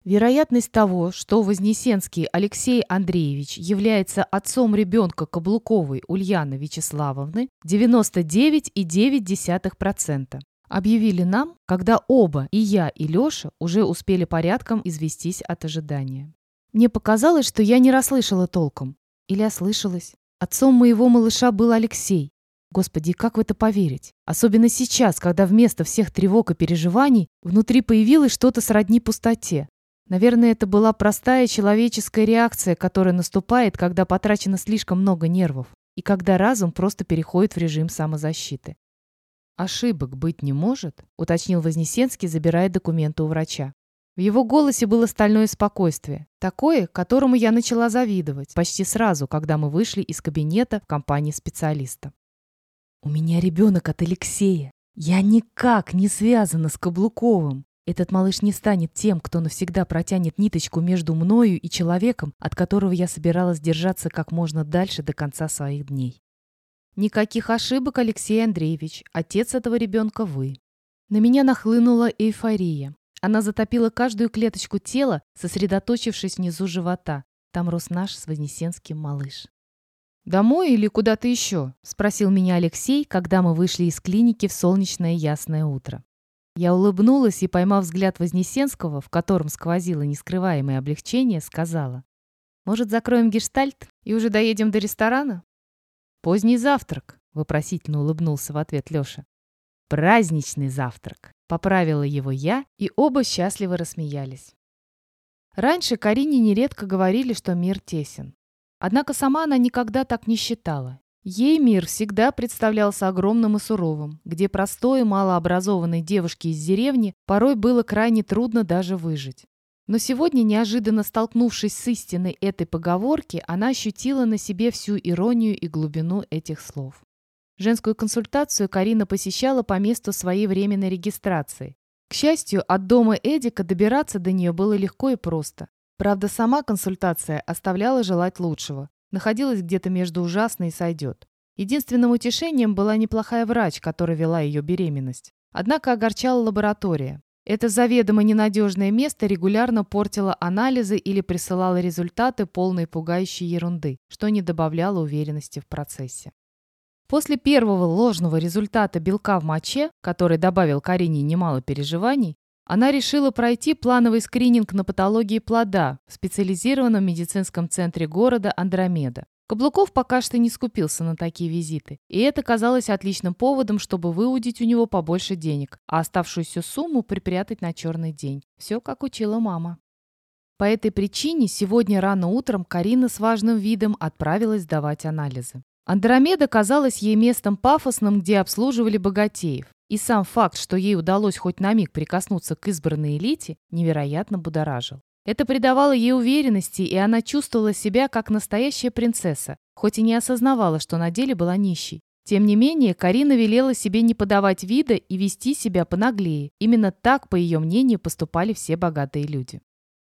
Вероятность того, что Вознесенский Алексей Андреевич является отцом ребенка Каблуковой Ульяны Вячеславовны 99,9%. Объявили нам, когда оба, и я, и Леша, уже успели порядком известись от ожидания. Мне показалось, что я не расслышала толком. Или ослышалась. Отцом моего малыша был Алексей. Господи, как в это поверить? Особенно сейчас, когда вместо всех тревог и переживаний внутри появилось что-то сродни пустоте. Наверное, это была простая человеческая реакция, которая наступает, когда потрачено слишком много нервов и когда разум просто переходит в режим самозащиты. «Ошибок быть не может», — уточнил Вознесенский, забирая документы у врача. В его голосе было стальное спокойствие, такое, которому я начала завидовать почти сразу, когда мы вышли из кабинета в компании специалиста. «У меня ребенок от Алексея. Я никак не связана с Каблуковым. Этот малыш не станет тем, кто навсегда протянет ниточку между мною и человеком, от которого я собиралась держаться как можно дальше до конца своих дней. Никаких ошибок, Алексей Андреевич. Отец этого ребенка вы. На меня нахлынула эйфория. Она затопила каждую клеточку тела, сосредоточившись внизу живота. Там рос наш с Вознесенским малыш. «Домой или куда-то еще?» – спросил меня Алексей, когда мы вышли из клиники в солнечное ясное утро. Я улыбнулась и, поймав взгляд Вознесенского, в котором сквозило нескрываемое облегчение, сказала. «Может, закроем гештальт и уже доедем до ресторана?» «Поздний завтрак», — вопросительно улыбнулся в ответ Лёша. «Праздничный завтрак», — поправила его я, и оба счастливо рассмеялись. Раньше Карине нередко говорили, что мир тесен. Однако сама она никогда так не считала Ей мир всегда представлялся огромным и суровым, где простой и малообразованной девушке из деревни порой было крайне трудно даже выжить. Но сегодня, неожиданно столкнувшись с истиной этой поговорки, она ощутила на себе всю иронию и глубину этих слов. Женскую консультацию Карина посещала по месту своей временной регистрации. К счастью, от дома Эдика добираться до нее было легко и просто. Правда, сама консультация оставляла желать лучшего находилась где-то между ужасной и сойдет. Единственным утешением была неплохая врач, которая вела ее беременность. Однако огорчала лаборатория. Это заведомо ненадежное место регулярно портило анализы или присылало результаты полной пугающей ерунды, что не добавляло уверенности в процессе. После первого ложного результата белка в моче, который добавил Карине немало переживаний, она решила пройти плановый скрининг на патологии плода в специализированном медицинском центре города Андромеда. Каблуков пока что не скупился на такие визиты, и это казалось отличным поводом, чтобы выудить у него побольше денег, а оставшуюся сумму припрятать на черный день. Все, как учила мама. По этой причине сегодня рано утром Карина с важным видом отправилась сдавать анализы. Андромеда казалась ей местом пафосным, где обслуживали богатеев. И сам факт, что ей удалось хоть на миг прикоснуться к избранной элите, невероятно будоражил. Это придавало ей уверенности, и она чувствовала себя как настоящая принцесса, хоть и не осознавала, что на деле была нищей. Тем не менее, Карина велела себе не подавать вида и вести себя понаглее. Именно так, по ее мнению, поступали все богатые люди.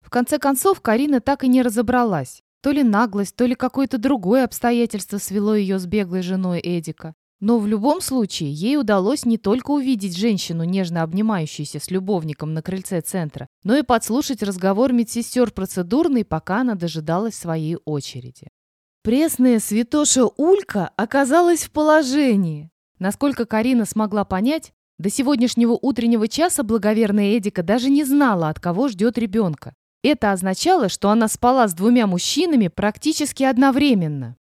В конце концов, Карина так и не разобралась. То ли наглость, то ли какое-то другое обстоятельство свело ее с беглой женой Эдика. Но в любом случае ей удалось не только увидеть женщину, нежно обнимающуюся с любовником на крыльце центра, но и подслушать разговор медсестер процедурной, пока она дожидалась своей очереди. Пресная святоша Улька оказалась в положении. Насколько Карина смогла понять, до сегодняшнего утреннего часа благоверная Эдика даже не знала, от кого ждет ребенка. Это означало, что она спала с двумя мужчинами практически одновременно.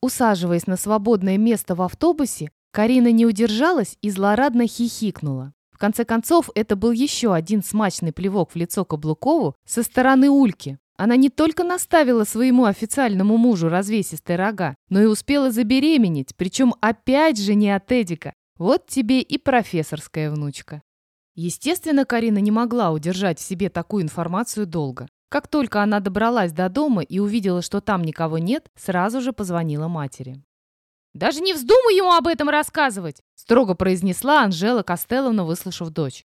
Усаживаясь на свободное место в автобусе, Карина не удержалась и злорадно хихикнула. В конце концов, это был еще один смачный плевок в лицо Каблукову со стороны Ульки. Она не только наставила своему официальному мужу развесистые рога, но и успела забеременеть, причем опять же не от Эдика. Вот тебе и профессорская внучка. Естественно, Карина не могла удержать в себе такую информацию долго. Как только она добралась до дома и увидела, что там никого нет, сразу же позвонила матери. «Даже не вздумай ему об этом рассказывать!» строго произнесла Анжела Костелловна, выслушав дочь.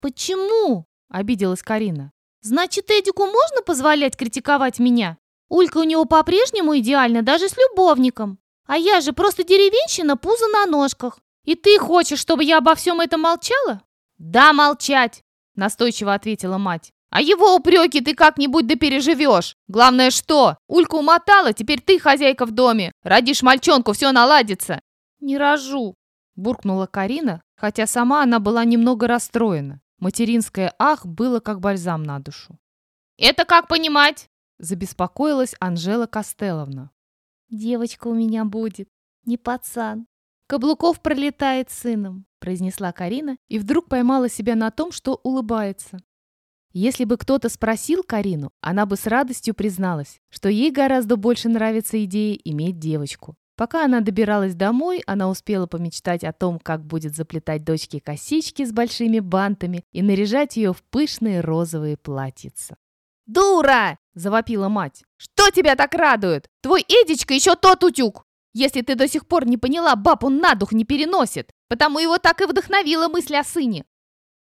«Почему?» – обиделась Карина. «Значит, Эдику можно позволять критиковать меня? Улька у него по-прежнему идеальна, даже с любовником. А я же просто деревенщина, пузо на ножках. И ты хочешь, чтобы я обо всем этом молчала?» «Да, молчать!» – настойчиво ответила мать. А его упреки ты как-нибудь да переживешь. Главное что? Улька умотала, теперь ты хозяйка в доме. Родишь мальчонку, все наладится. Не рожу, буркнула Карина, хотя сама она была немного расстроена. Материнское «ах» было как бальзам на душу. «Это как понимать?» Забеспокоилась Анжела Костеловна. «Девочка у меня будет, не пацан. Каблуков пролетает сыном», произнесла Карина и вдруг поймала себя на том, что улыбается. Если бы кто-то спросил Карину, она бы с радостью призналась, что ей гораздо больше нравится идея иметь девочку. Пока она добиралась домой, она успела помечтать о том, как будет заплетать дочке косички с большими бантами и наряжать ее в пышные розовые платьица. «Дура!» – завопила мать. «Что тебя так радует? Твой Эдичка еще тот утюг! Если ты до сих пор не поняла, баб он на дух не переносит, потому его так и вдохновила мысль о сыне.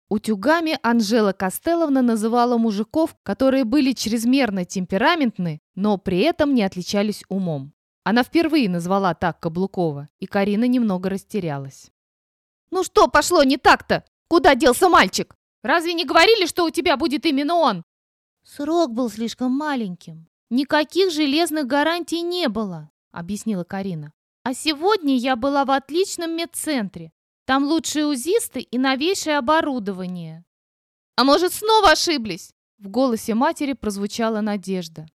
Утюгами Анжела Костеловна называла мужиков, которые были чрезмерно темпераментны, но при этом не отличались умом. Она впервые назвала так Каблукова, и Карина немного растерялась. «Ну что пошло не так-то? Куда делся мальчик? Разве не говорили, что у тебя будет именно он?» «Срок был слишком маленьким. Никаких железных гарантий не было», — объяснила Карина. «А сегодня я была в отличном медцентре. Там лучшие УЗИсты и новейшее оборудование. А может, снова ошиблись? В голосе матери прозвучала надежда.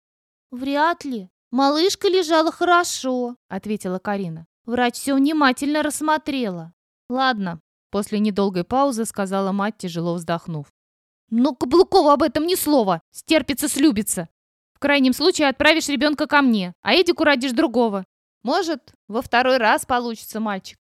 Вряд ли. Малышка лежала хорошо, ответила Карина. Врач все внимательно рассмотрела. Ладно, после недолгой паузы сказала мать, тяжело вздохнув. Ну, Каблукова об этом ни слова. Стерпится, слюбится. В крайнем случае отправишь ребенка ко мне, а Эдику родишь другого. Может, во второй раз получится мальчик.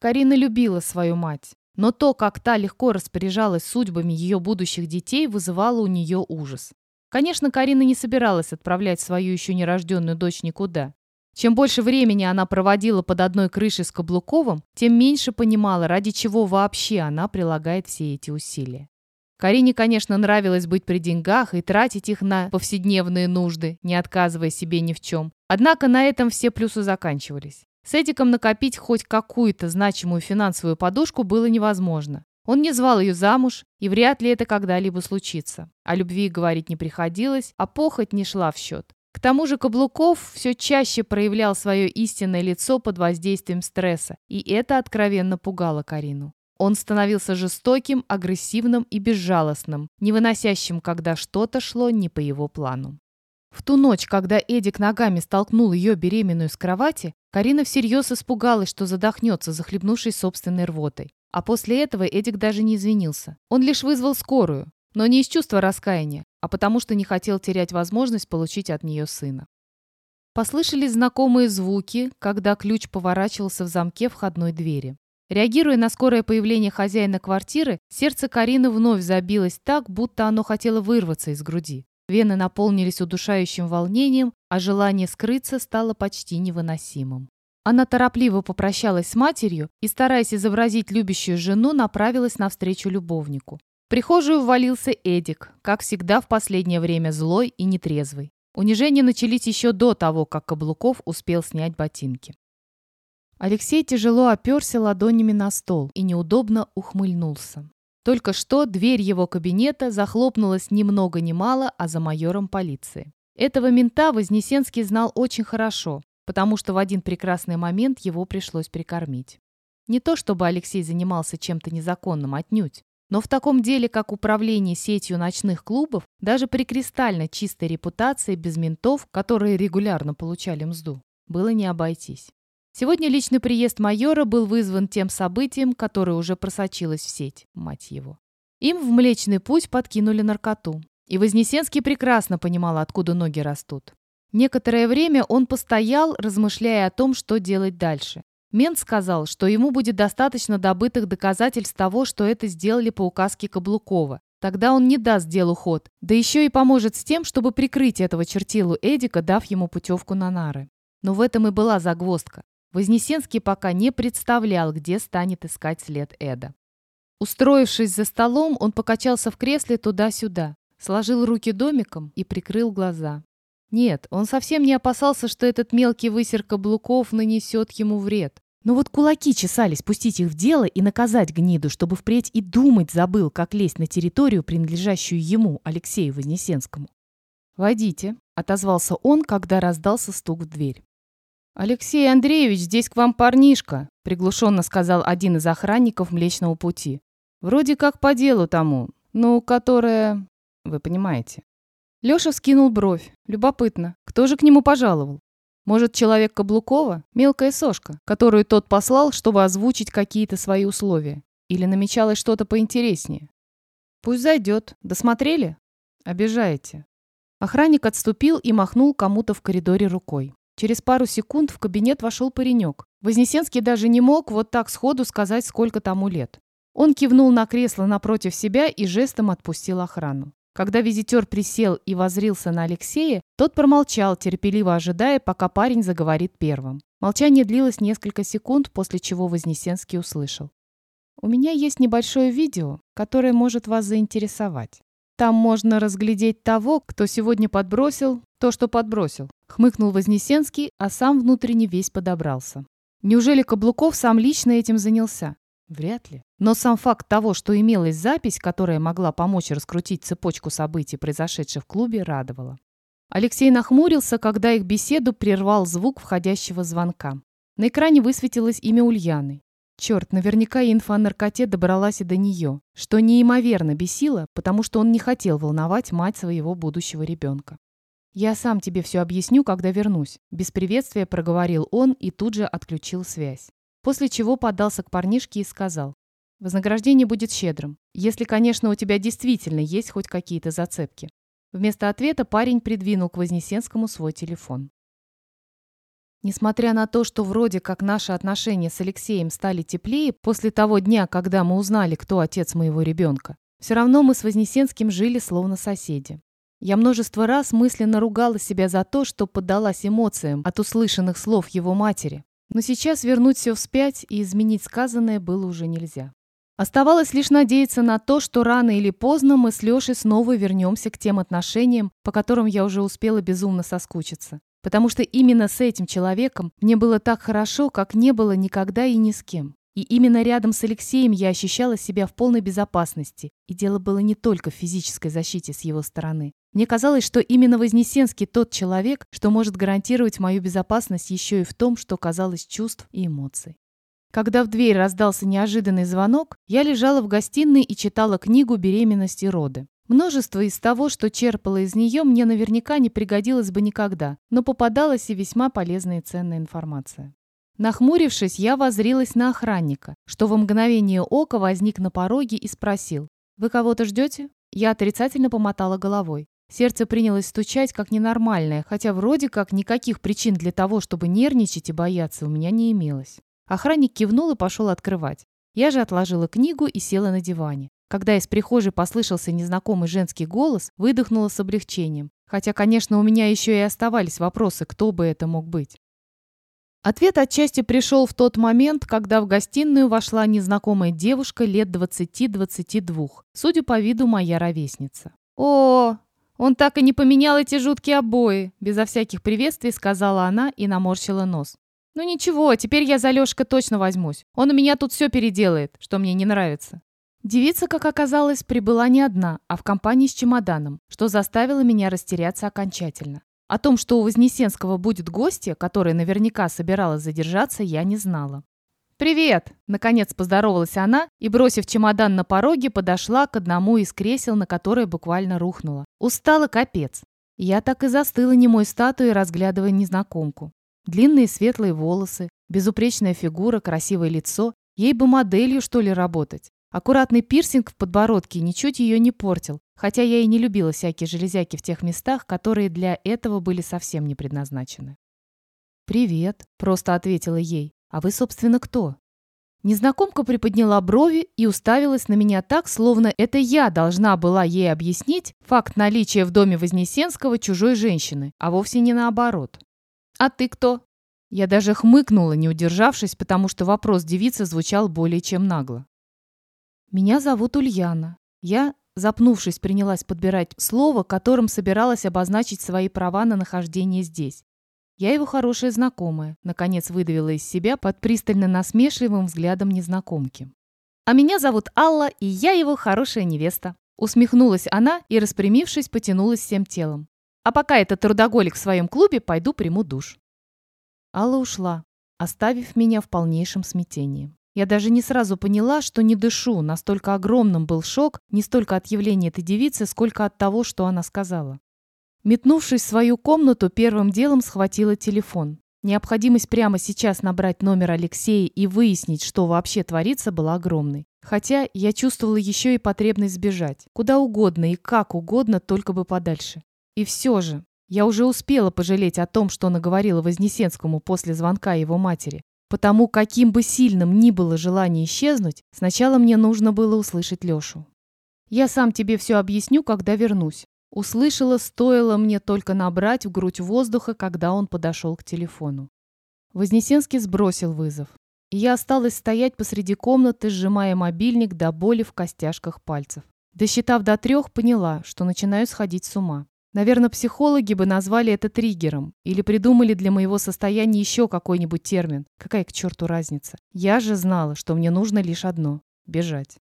Карина любила свою мать, но то, как та легко распоряжалась судьбами ее будущих детей, вызывало у нее ужас. Конечно, Карина не собиралась отправлять свою еще нерожденную дочь никуда. Чем больше времени она проводила под одной крышей с Каблуковым, тем меньше понимала, ради чего вообще она прилагает все эти усилия. Карине, конечно, нравилось быть при деньгах и тратить их на повседневные нужды, не отказывая себе ни в чем. Однако на этом все плюсы заканчивались. С Эдиком накопить хоть какую-то значимую финансовую подушку было невозможно. Он не звал ее замуж, и вряд ли это когда-либо случится. О любви говорить не приходилось, а похоть не шла в счет. К тому же Каблуков все чаще проявлял свое истинное лицо под воздействием стресса, и это откровенно пугало Карину. Он становился жестоким, агрессивным и безжалостным, не выносящим, когда что-то шло не по его плану. В ту ночь, когда Эдик ногами столкнул ее беременную с кровати, Карина всерьез испугалась, что задохнется, захлебнувшись собственной рвотой. А после этого Эдик даже не извинился. Он лишь вызвал скорую, но не из чувства раскаяния, а потому что не хотел терять возможность получить от нее сына. Послышались знакомые звуки, когда ключ поворачивался в замке входной двери. Реагируя на скорое появление хозяина квартиры, сердце Карины вновь забилось так, будто оно хотело вырваться из груди. Вены наполнились удушающим волнением, а желание скрыться стало почти невыносимым. Она торопливо попрощалась с матерью и, стараясь изобразить любящую жену, направилась навстречу любовнику. В прихожую ввалился Эдик, как всегда в последнее время злой и нетрезвый. Унижения начались еще до того, как Каблуков успел снять ботинки. Алексей тяжело оперся ладонями на стол и неудобно ухмыльнулся. Только что дверь его кабинета захлопнулась ни много ни мало, а за майором полиции. Этого мента Вознесенский знал очень хорошо, потому что в один прекрасный момент его пришлось прикормить. Не то чтобы Алексей занимался чем-то незаконным отнюдь, но в таком деле, как управление сетью ночных клубов, даже при кристально чистой репутации без ментов, которые регулярно получали мзду, было не обойтись. Сегодня личный приезд майора был вызван тем событием, которое уже просочилось в сеть, мать его. Им в Млечный Путь подкинули наркоту. И Вознесенский прекрасно понимал, откуда ноги растут. Некоторое время он постоял, размышляя о том, что делать дальше. Мент сказал, что ему будет достаточно добытых доказательств того, что это сделали по указке Каблукова. Тогда он не даст делу ход, да еще и поможет с тем, чтобы прикрыть этого чертилу Эдика, дав ему путевку на нары. Но в этом и была загвоздка. Вознесенский пока не представлял, где станет искать след Эда. Устроившись за столом, он покачался в кресле туда-сюда, сложил руки домиком и прикрыл глаза. Нет, он совсем не опасался, что этот мелкий высер каблуков нанесет ему вред. Но вот кулаки чесались пустить их в дело и наказать гниду, чтобы впредь и думать забыл, как лезть на территорию, принадлежащую ему, Алексею Вознесенскому. «Войдите», — отозвался он, когда раздался стук в дверь. «Алексей Андреевич, здесь к вам парнишка», — приглушенно сказал один из охранников Млечного Пути. «Вроде как по делу тому, ну, которое... Вы понимаете». Лёша вскинул бровь. Любопытно, кто же к нему пожаловал? Может, человек Каблукова, мелкая сошка, которую тот послал, чтобы озвучить какие-то свои условия? Или намечалось что-то поинтереснее? Пусть зайдет. Досмотрели? Обижаете. Охранник отступил и махнул кому-то в коридоре рукой. Через пару секунд в кабинет вошел паренек. Вознесенский даже не мог вот так сходу сказать, сколько тому лет. Он кивнул на кресло напротив себя и жестом отпустил охрану. Когда визитер присел и возрился на Алексея, тот промолчал, терпеливо ожидая, пока парень заговорит первым. Молчание длилось несколько секунд, после чего Вознесенский услышал. «У меня есть небольшое видео, которое может вас заинтересовать. Там можно разглядеть того, кто сегодня подбросил то, что подбросил», хмыкнул Вознесенский, а сам внутренне весь подобрался. Неужели Каблуков сам лично этим занялся? Вряд ли. Но сам факт того, что имелась запись, которая могла помочь раскрутить цепочку событий, произошедших в клубе, радовало. Алексей нахмурился, когда их беседу прервал звук входящего звонка. На экране высветилось имя Ульяны. Черт, наверняка инфа о наркоте добралась и до нее, что неимоверно бесило, потому что он не хотел волновать мать своего будущего ребенка. «Я сам тебе все объясню, когда вернусь», – без приветствия проговорил он и тут же отключил связь. После чего подался к парнишке и сказал, «Вознаграждение будет щедрым, если, конечно, у тебя действительно есть хоть какие-то зацепки». Вместо ответа парень придвинул к Вознесенскому свой телефон. Несмотря на то, что вроде как наши отношения с Алексеем стали теплее после того дня, когда мы узнали, кто отец моего ребенка, все равно мы с Вознесенским жили словно соседи. Я множество раз мысленно ругала себя за то, что поддалась эмоциям от услышанных слов его матери, но сейчас вернуть все вспять и изменить сказанное было уже нельзя. Оставалось лишь надеяться на то, что рано или поздно мы с Лешей снова вернемся к тем отношениям, по которым я уже успела безумно соскучиться. Потому что именно с этим человеком мне было так хорошо, как не было никогда и ни с кем. И именно рядом с Алексеем я ощущала себя в полной безопасности. И дело было не только в физической защите с его стороны. Мне казалось, что именно Вознесенский тот человек, что может гарантировать мою безопасность еще и в том, что казалось чувств и эмоций. Когда в дверь раздался неожиданный звонок, я лежала в гостиной и читала книгу «Беременность и роды». Множество из того, что черпала из нее, мне наверняка не пригодилось бы никогда, но попадалась и весьма полезная и ценная информация. Нахмурившись, я возрилась на охранника, что во мгновение ока возник на пороге и спросил. «Вы кого-то ждете?» Я отрицательно помотала головой. Сердце принялось стучать как ненормальное, хотя вроде как никаких причин для того, чтобы нервничать и бояться, у меня не имелось. Охранник кивнул и пошел открывать. Я же отложила книгу и села на диване. Когда из прихожей послышался незнакомый женский голос, выдохнула с облегчением. Хотя, конечно, у меня еще и оставались вопросы, кто бы это мог быть. Ответ отчасти пришел в тот момент, когда в гостиную вошла незнакомая девушка лет 20-22, судя по виду моя ровесница. «О, он так и не поменял эти жуткие обои», безо всяких приветствий сказала она и наморщила нос. «Ну ничего, теперь я за Лёшка точно возьмусь. Он у меня тут все переделает, что мне не нравится». Девица, как оказалось, прибыла не одна, а в компании с чемоданом, что заставило меня растеряться окончательно. О том, что у Вознесенского будет гостья, которая наверняка собиралась задержаться, я не знала. «Привет!» – наконец поздоровалась она и, бросив чемодан на пороге, подошла к одному из кресел, на которое буквально рухнула. Устала капец. Я так и застыла немой статуей, разглядывая незнакомку. Длинные светлые волосы, безупречная фигура, красивое лицо. Ей бы моделью, что ли, работать. Аккуратный пирсинг в подбородке ничуть ее не портил, хотя я и не любила всякие железяки в тех местах, которые для этого были совсем не предназначены. «Привет», — просто ответила ей. «А вы, собственно, кто?» Незнакомка приподняла брови и уставилась на меня так, словно это я должна была ей объяснить факт наличия в доме Вознесенского чужой женщины, а вовсе не наоборот. «А ты кто?» Я даже хмыкнула, не удержавшись, потому что вопрос девицы звучал более чем нагло. «Меня зовут Ульяна. Я, запнувшись, принялась подбирать слово, которым собиралась обозначить свои права на нахождение здесь. Я его хорошая знакомая, наконец выдавила из себя под пристально насмешливым взглядом незнакомки. А меня зовут Алла, и я его хорошая невеста. Усмехнулась она и, распрямившись, потянулась всем телом. А пока этот трудоголик в своем клубе, пойду приму душ. Алла ушла, оставив меня в полнейшем смятении. Я даже не сразу поняла, что не дышу, настолько огромным был шок не столько от явления этой девицы, сколько от того, что она сказала. Метнувшись в свою комнату, первым делом схватила телефон. Необходимость прямо сейчас набрать номер Алексея и выяснить, что вообще творится, была огромной. Хотя я чувствовала еще и потребность сбежать. Куда угодно и как угодно, только бы подальше. И все же, я уже успела пожалеть о том, что наговорила Вознесенскому после звонка его матери. Потому каким бы сильным ни было желание исчезнуть, сначала мне нужно было услышать Лешу. «Я сам тебе все объясню, когда вернусь», Услышала, стоило мне только набрать в грудь воздуха, когда он подошел к телефону. Вознесенский сбросил вызов. И я осталась стоять посреди комнаты, сжимая мобильник до боли в костяшках пальцев. Досчитав до трех, поняла, что начинаю сходить с ума. Наверное, психологи бы назвали это триггером или придумали для моего состояния еще какой-нибудь термин. Какая к черту разница? Я же знала, что мне нужно лишь одно – бежать.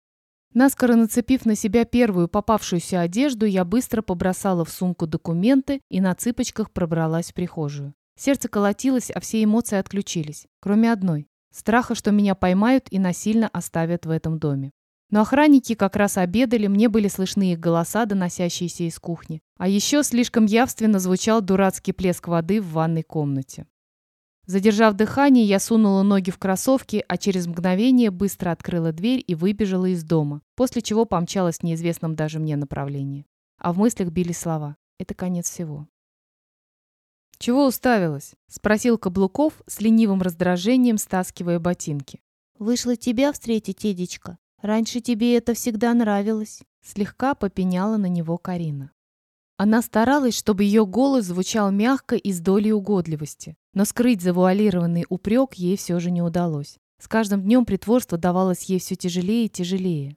Наскоро нацепив на себя первую попавшуюся одежду, я быстро побросала в сумку документы и на цыпочках пробралась в прихожую. Сердце колотилось, а все эмоции отключились. Кроме одной – страха, что меня поймают и насильно оставят в этом доме. Но охранники как раз обедали, мне были слышны их голоса, доносящиеся из кухни. А еще слишком явственно звучал дурацкий плеск воды в ванной комнате. Задержав дыхание, я сунула ноги в кроссовки, а через мгновение быстро открыла дверь и выбежала из дома, после чего помчалась в неизвестном даже мне направлении. А в мыслях били слова. Это конец всего. «Чего уставилась?» – спросил Каблуков с ленивым раздражением, стаскивая ботинки. «Вышла тебя встретить, Эдичка. Раньше тебе это всегда нравилось», – слегка попеняла на него Карина. Она старалась, чтобы ее голос звучал мягко и с долей угодливости, но скрыть завуалированный упрек ей все же не удалось. С каждым днем притворство давалось ей все тяжелее и тяжелее.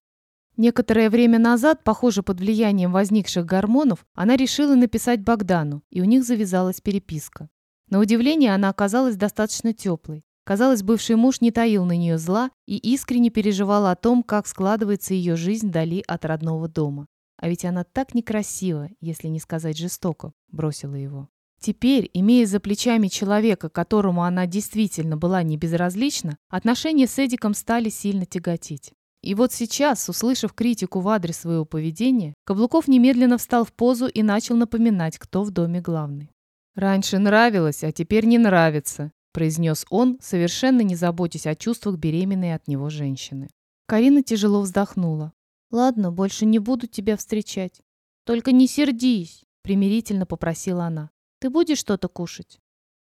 Некоторое время назад, похоже, под влиянием возникших гормонов, она решила написать Богдану, и у них завязалась переписка. На удивление, она оказалась достаточно теплой. Казалось, бывший муж не таил на нее зла и искренне переживал о том, как складывается ее жизнь вдали от родного дома. А ведь она так некрасива, если не сказать жестоко, бросила его. Теперь, имея за плечами человека, которому она действительно была не безразлична, отношения с Эдиком стали сильно тяготить. И вот сейчас, услышав критику в адрес своего поведения, Каблуков немедленно встал в позу и начал напоминать, кто в доме главный. «Раньше нравилось, а теперь не нравится», произнес он, совершенно не заботясь о чувствах беременной от него женщины. Карина тяжело вздохнула. Ладно, больше не буду тебя встречать. Только не сердись, примирительно попросила она. Ты будешь что-то кушать?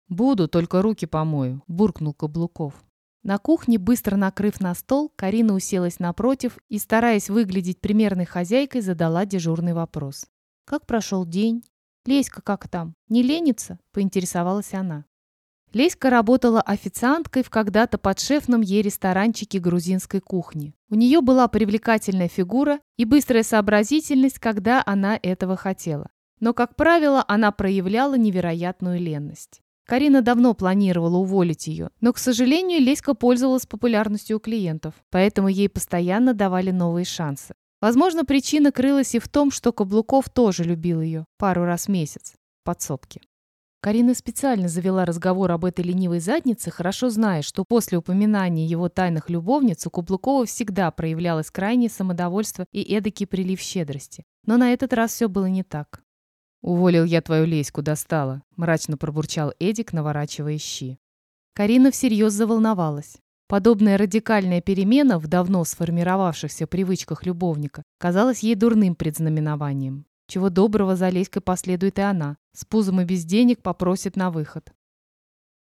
Буду, только руки помою, буркнул Каблуков. На кухне, быстро накрыв на стол, Карина уселась напротив и, стараясь выглядеть примерной хозяйкой, задала дежурный вопрос. «Как прошел день? Леська как там? Не ленится?» – поинтересовалась она. Леська работала официанткой в когда-то подшефном ей ресторанчике грузинской кухни. У нее была привлекательная фигура и быстрая сообразительность, когда она этого хотела. Но, как правило, она проявляла невероятную ленность. Карина давно планировала уволить ее, но, к сожалению, Леська пользовалась популярностью у клиентов, поэтому ей постоянно давали новые шансы. Возможно, причина крылась и в том, что Каблуков тоже любил ее пару раз в месяц в подсобке. Карина специально завела разговор об этой ленивой заднице, хорошо зная, что после упоминания его тайных любовниц у Кублукова всегда проявлялось крайнее самодовольство и эдакий прилив щедрости. Но на этот раз все было не так. «Уволил я твою леську, достала», – мрачно пробурчал Эдик, наворачивая щи. Карина всерьез заволновалась. Подобная радикальная перемена в давно сформировавшихся привычках любовника казалась ей дурным предзнаменованием. Чего доброго за Леськой последует и она. С пузом и без денег попросит на выход.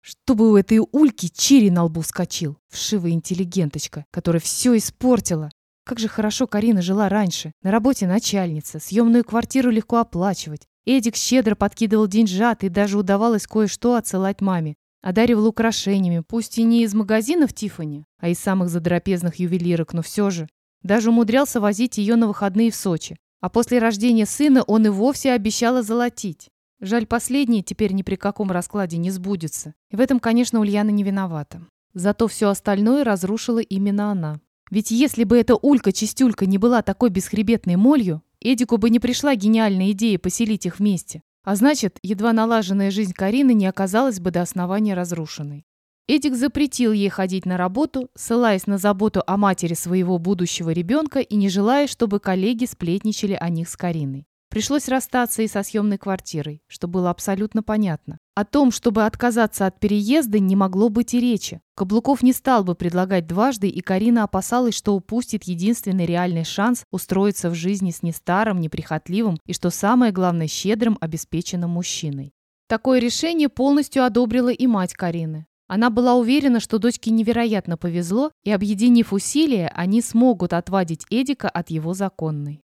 Чтобы у этой ульки чири на лбу скочил. Вшивая интеллигенточка, которая все испортила. Как же хорошо Карина жила раньше. На работе начальница, съемную квартиру легко оплачивать. Эдик щедро подкидывал деньжат и даже удавалось кое-что отсылать маме. Одаривал украшениями, пусть и не из магазинов Тиффани, а из самых задрапезных ювелирок, но все же. Даже умудрялся возить ее на выходные в Сочи. А после рождения сына он и вовсе обещал озолотить. Жаль, последнее теперь ни при каком раскладе не сбудется. И в этом, конечно, Ульяна не виновата. Зато все остальное разрушила именно она. Ведь если бы эта Улька-чистюлька не была такой бесхребетной молью, Эдику бы не пришла гениальная идея поселить их вместе. А значит, едва налаженная жизнь Карины не оказалась бы до основания разрушенной. Эдик запретил ей ходить на работу, ссылаясь на заботу о матери своего будущего ребенка и не желая, чтобы коллеги сплетничали о них с Кариной. Пришлось расстаться и со съемной квартирой, что было абсолютно понятно. О том, чтобы отказаться от переезда, не могло быть и речи. Каблуков не стал бы предлагать дважды, и Карина опасалась, что упустит единственный реальный шанс устроиться в жизни с не старым, неприхотливым и, что самое главное, щедрым, обеспеченным мужчиной. Такое решение полностью одобрила и мать Карины. Она была уверена, что дочке невероятно повезло, и, объединив усилия, они смогут отвадить Эдика от его законной.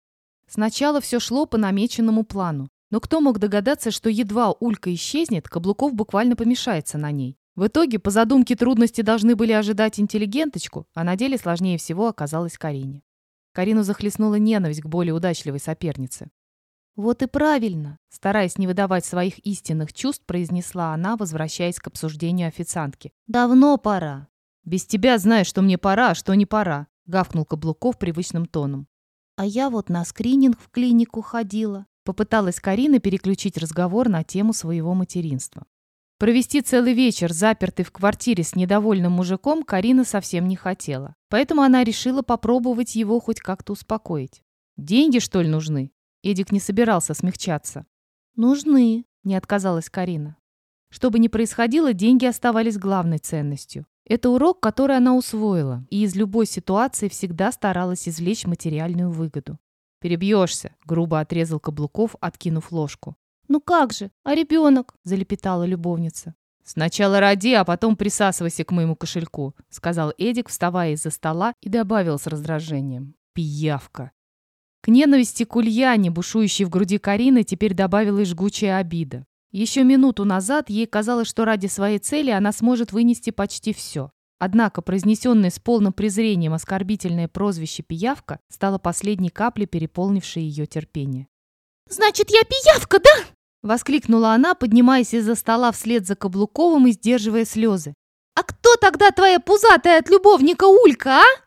Сначала все шло по намеченному плану. Но кто мог догадаться, что едва Улька исчезнет, Каблуков буквально помешается на ней. В итоге, по задумке, трудности должны были ожидать интеллигенточку, а на деле сложнее всего оказалась Карине. Карину захлестнула ненависть к более удачливой сопернице. «Вот и правильно!» Стараясь не выдавать своих истинных чувств, произнесла она, возвращаясь к обсуждению официантки. «Давно пора!» «Без тебя знаешь, что мне пора, а что не пора!» Гавкнул Каблуков привычным тоном. А я вот на скрининг в клинику ходила. Попыталась Карина переключить разговор на тему своего материнства. Провести целый вечер, запертый в квартире с недовольным мужиком, Карина совсем не хотела. Поэтому она решила попробовать его хоть как-то успокоить. «Деньги, что ли, нужны?» Эдик не собирался смягчаться. «Нужны», — не отказалась Карина. Что бы ни происходило, деньги оставались главной ценностью. Это урок, который она усвоила, и из любой ситуации всегда старалась извлечь материальную выгоду. «Перебьешься», — грубо отрезал Каблуков, откинув ложку. «Ну как же, а ребенок?» — залепетала любовница. «Сначала роди, а потом присасывайся к моему кошельку», — сказал Эдик, вставая из-за стола и добавил с раздражением. «Пиявка». К ненависти к Ульяне, бушующей в груди Карины, теперь добавилась жгучая обида. Еще минуту назад ей казалось, что ради своей цели она сможет вынести почти все. Однако произнесенное с полным презрением оскорбительное прозвище «пиявка» стало последней каплей, переполнившей ее терпение. «Значит, я пиявка, да?» Воскликнула она, поднимаясь из-за стола вслед за Каблуковым и сдерживая слезы. «А кто тогда твоя пузатая от любовника Улька, а?»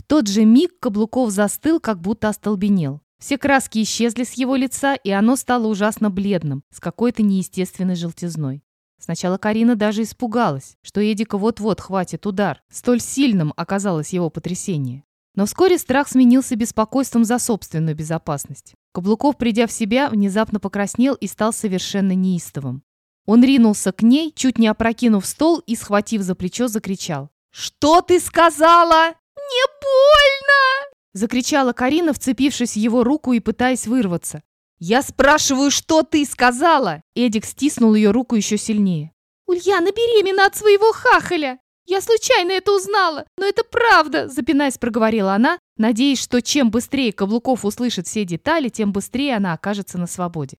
В тот же миг Каблуков застыл, как будто остолбенел. Все краски исчезли с его лица, и оно стало ужасно бледным, с какой-то неестественной желтизной. Сначала Карина даже испугалась, что Эдика вот-вот хватит удар. Столь сильным оказалось его потрясение. Но вскоре страх сменился беспокойством за собственную безопасность. Каблуков, придя в себя, внезапно покраснел и стал совершенно неистовым. Он ринулся к ней, чуть не опрокинув стол и, схватив за плечо, закричал. «Что ты сказала?» «Мне больно!» Закричала Карина, вцепившись в его руку и пытаясь вырваться. «Я спрашиваю, что ты сказала?» Эдик стиснул ее руку еще сильнее. «Ульяна беременна от своего хахаля! Я случайно это узнала, но это правда!» Запинаясь, проговорила она, надеясь, что чем быстрее Каблуков услышит все детали, тем быстрее она окажется на свободе.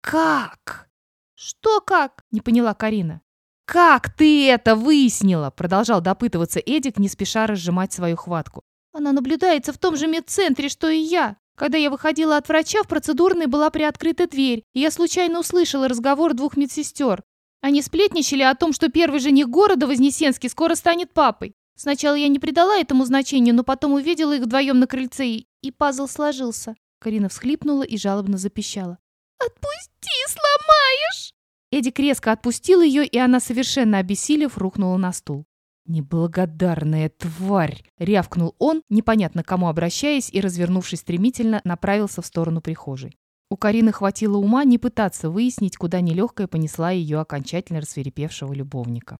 «Как?» «Что как?» – не поняла Карина. «Как ты это выяснила?» – продолжал допытываться Эдик, не спеша разжимать свою хватку. Она наблюдается в том же медцентре, что и я. Когда я выходила от врача, в процедурной была приоткрыта дверь, и я случайно услышала разговор двух медсестер. Они сплетничали о том, что первый жених города, Вознесенский, скоро станет папой. Сначала я не придала этому значения, но потом увидела их вдвоем на крыльце, и, и пазл сложился. Карина всхлипнула и жалобно запищала. «Отпусти, сломаешь!» Эдик резко отпустил ее, и она, совершенно обессилев, рухнула на стул. «Неблагодарная тварь!» — рявкнул он, непонятно кому обращаясь, и, развернувшись стремительно, направился в сторону прихожей. У Карины хватило ума не пытаться выяснить, куда нелегкая понесла ее окончательно рассверепевшего любовника.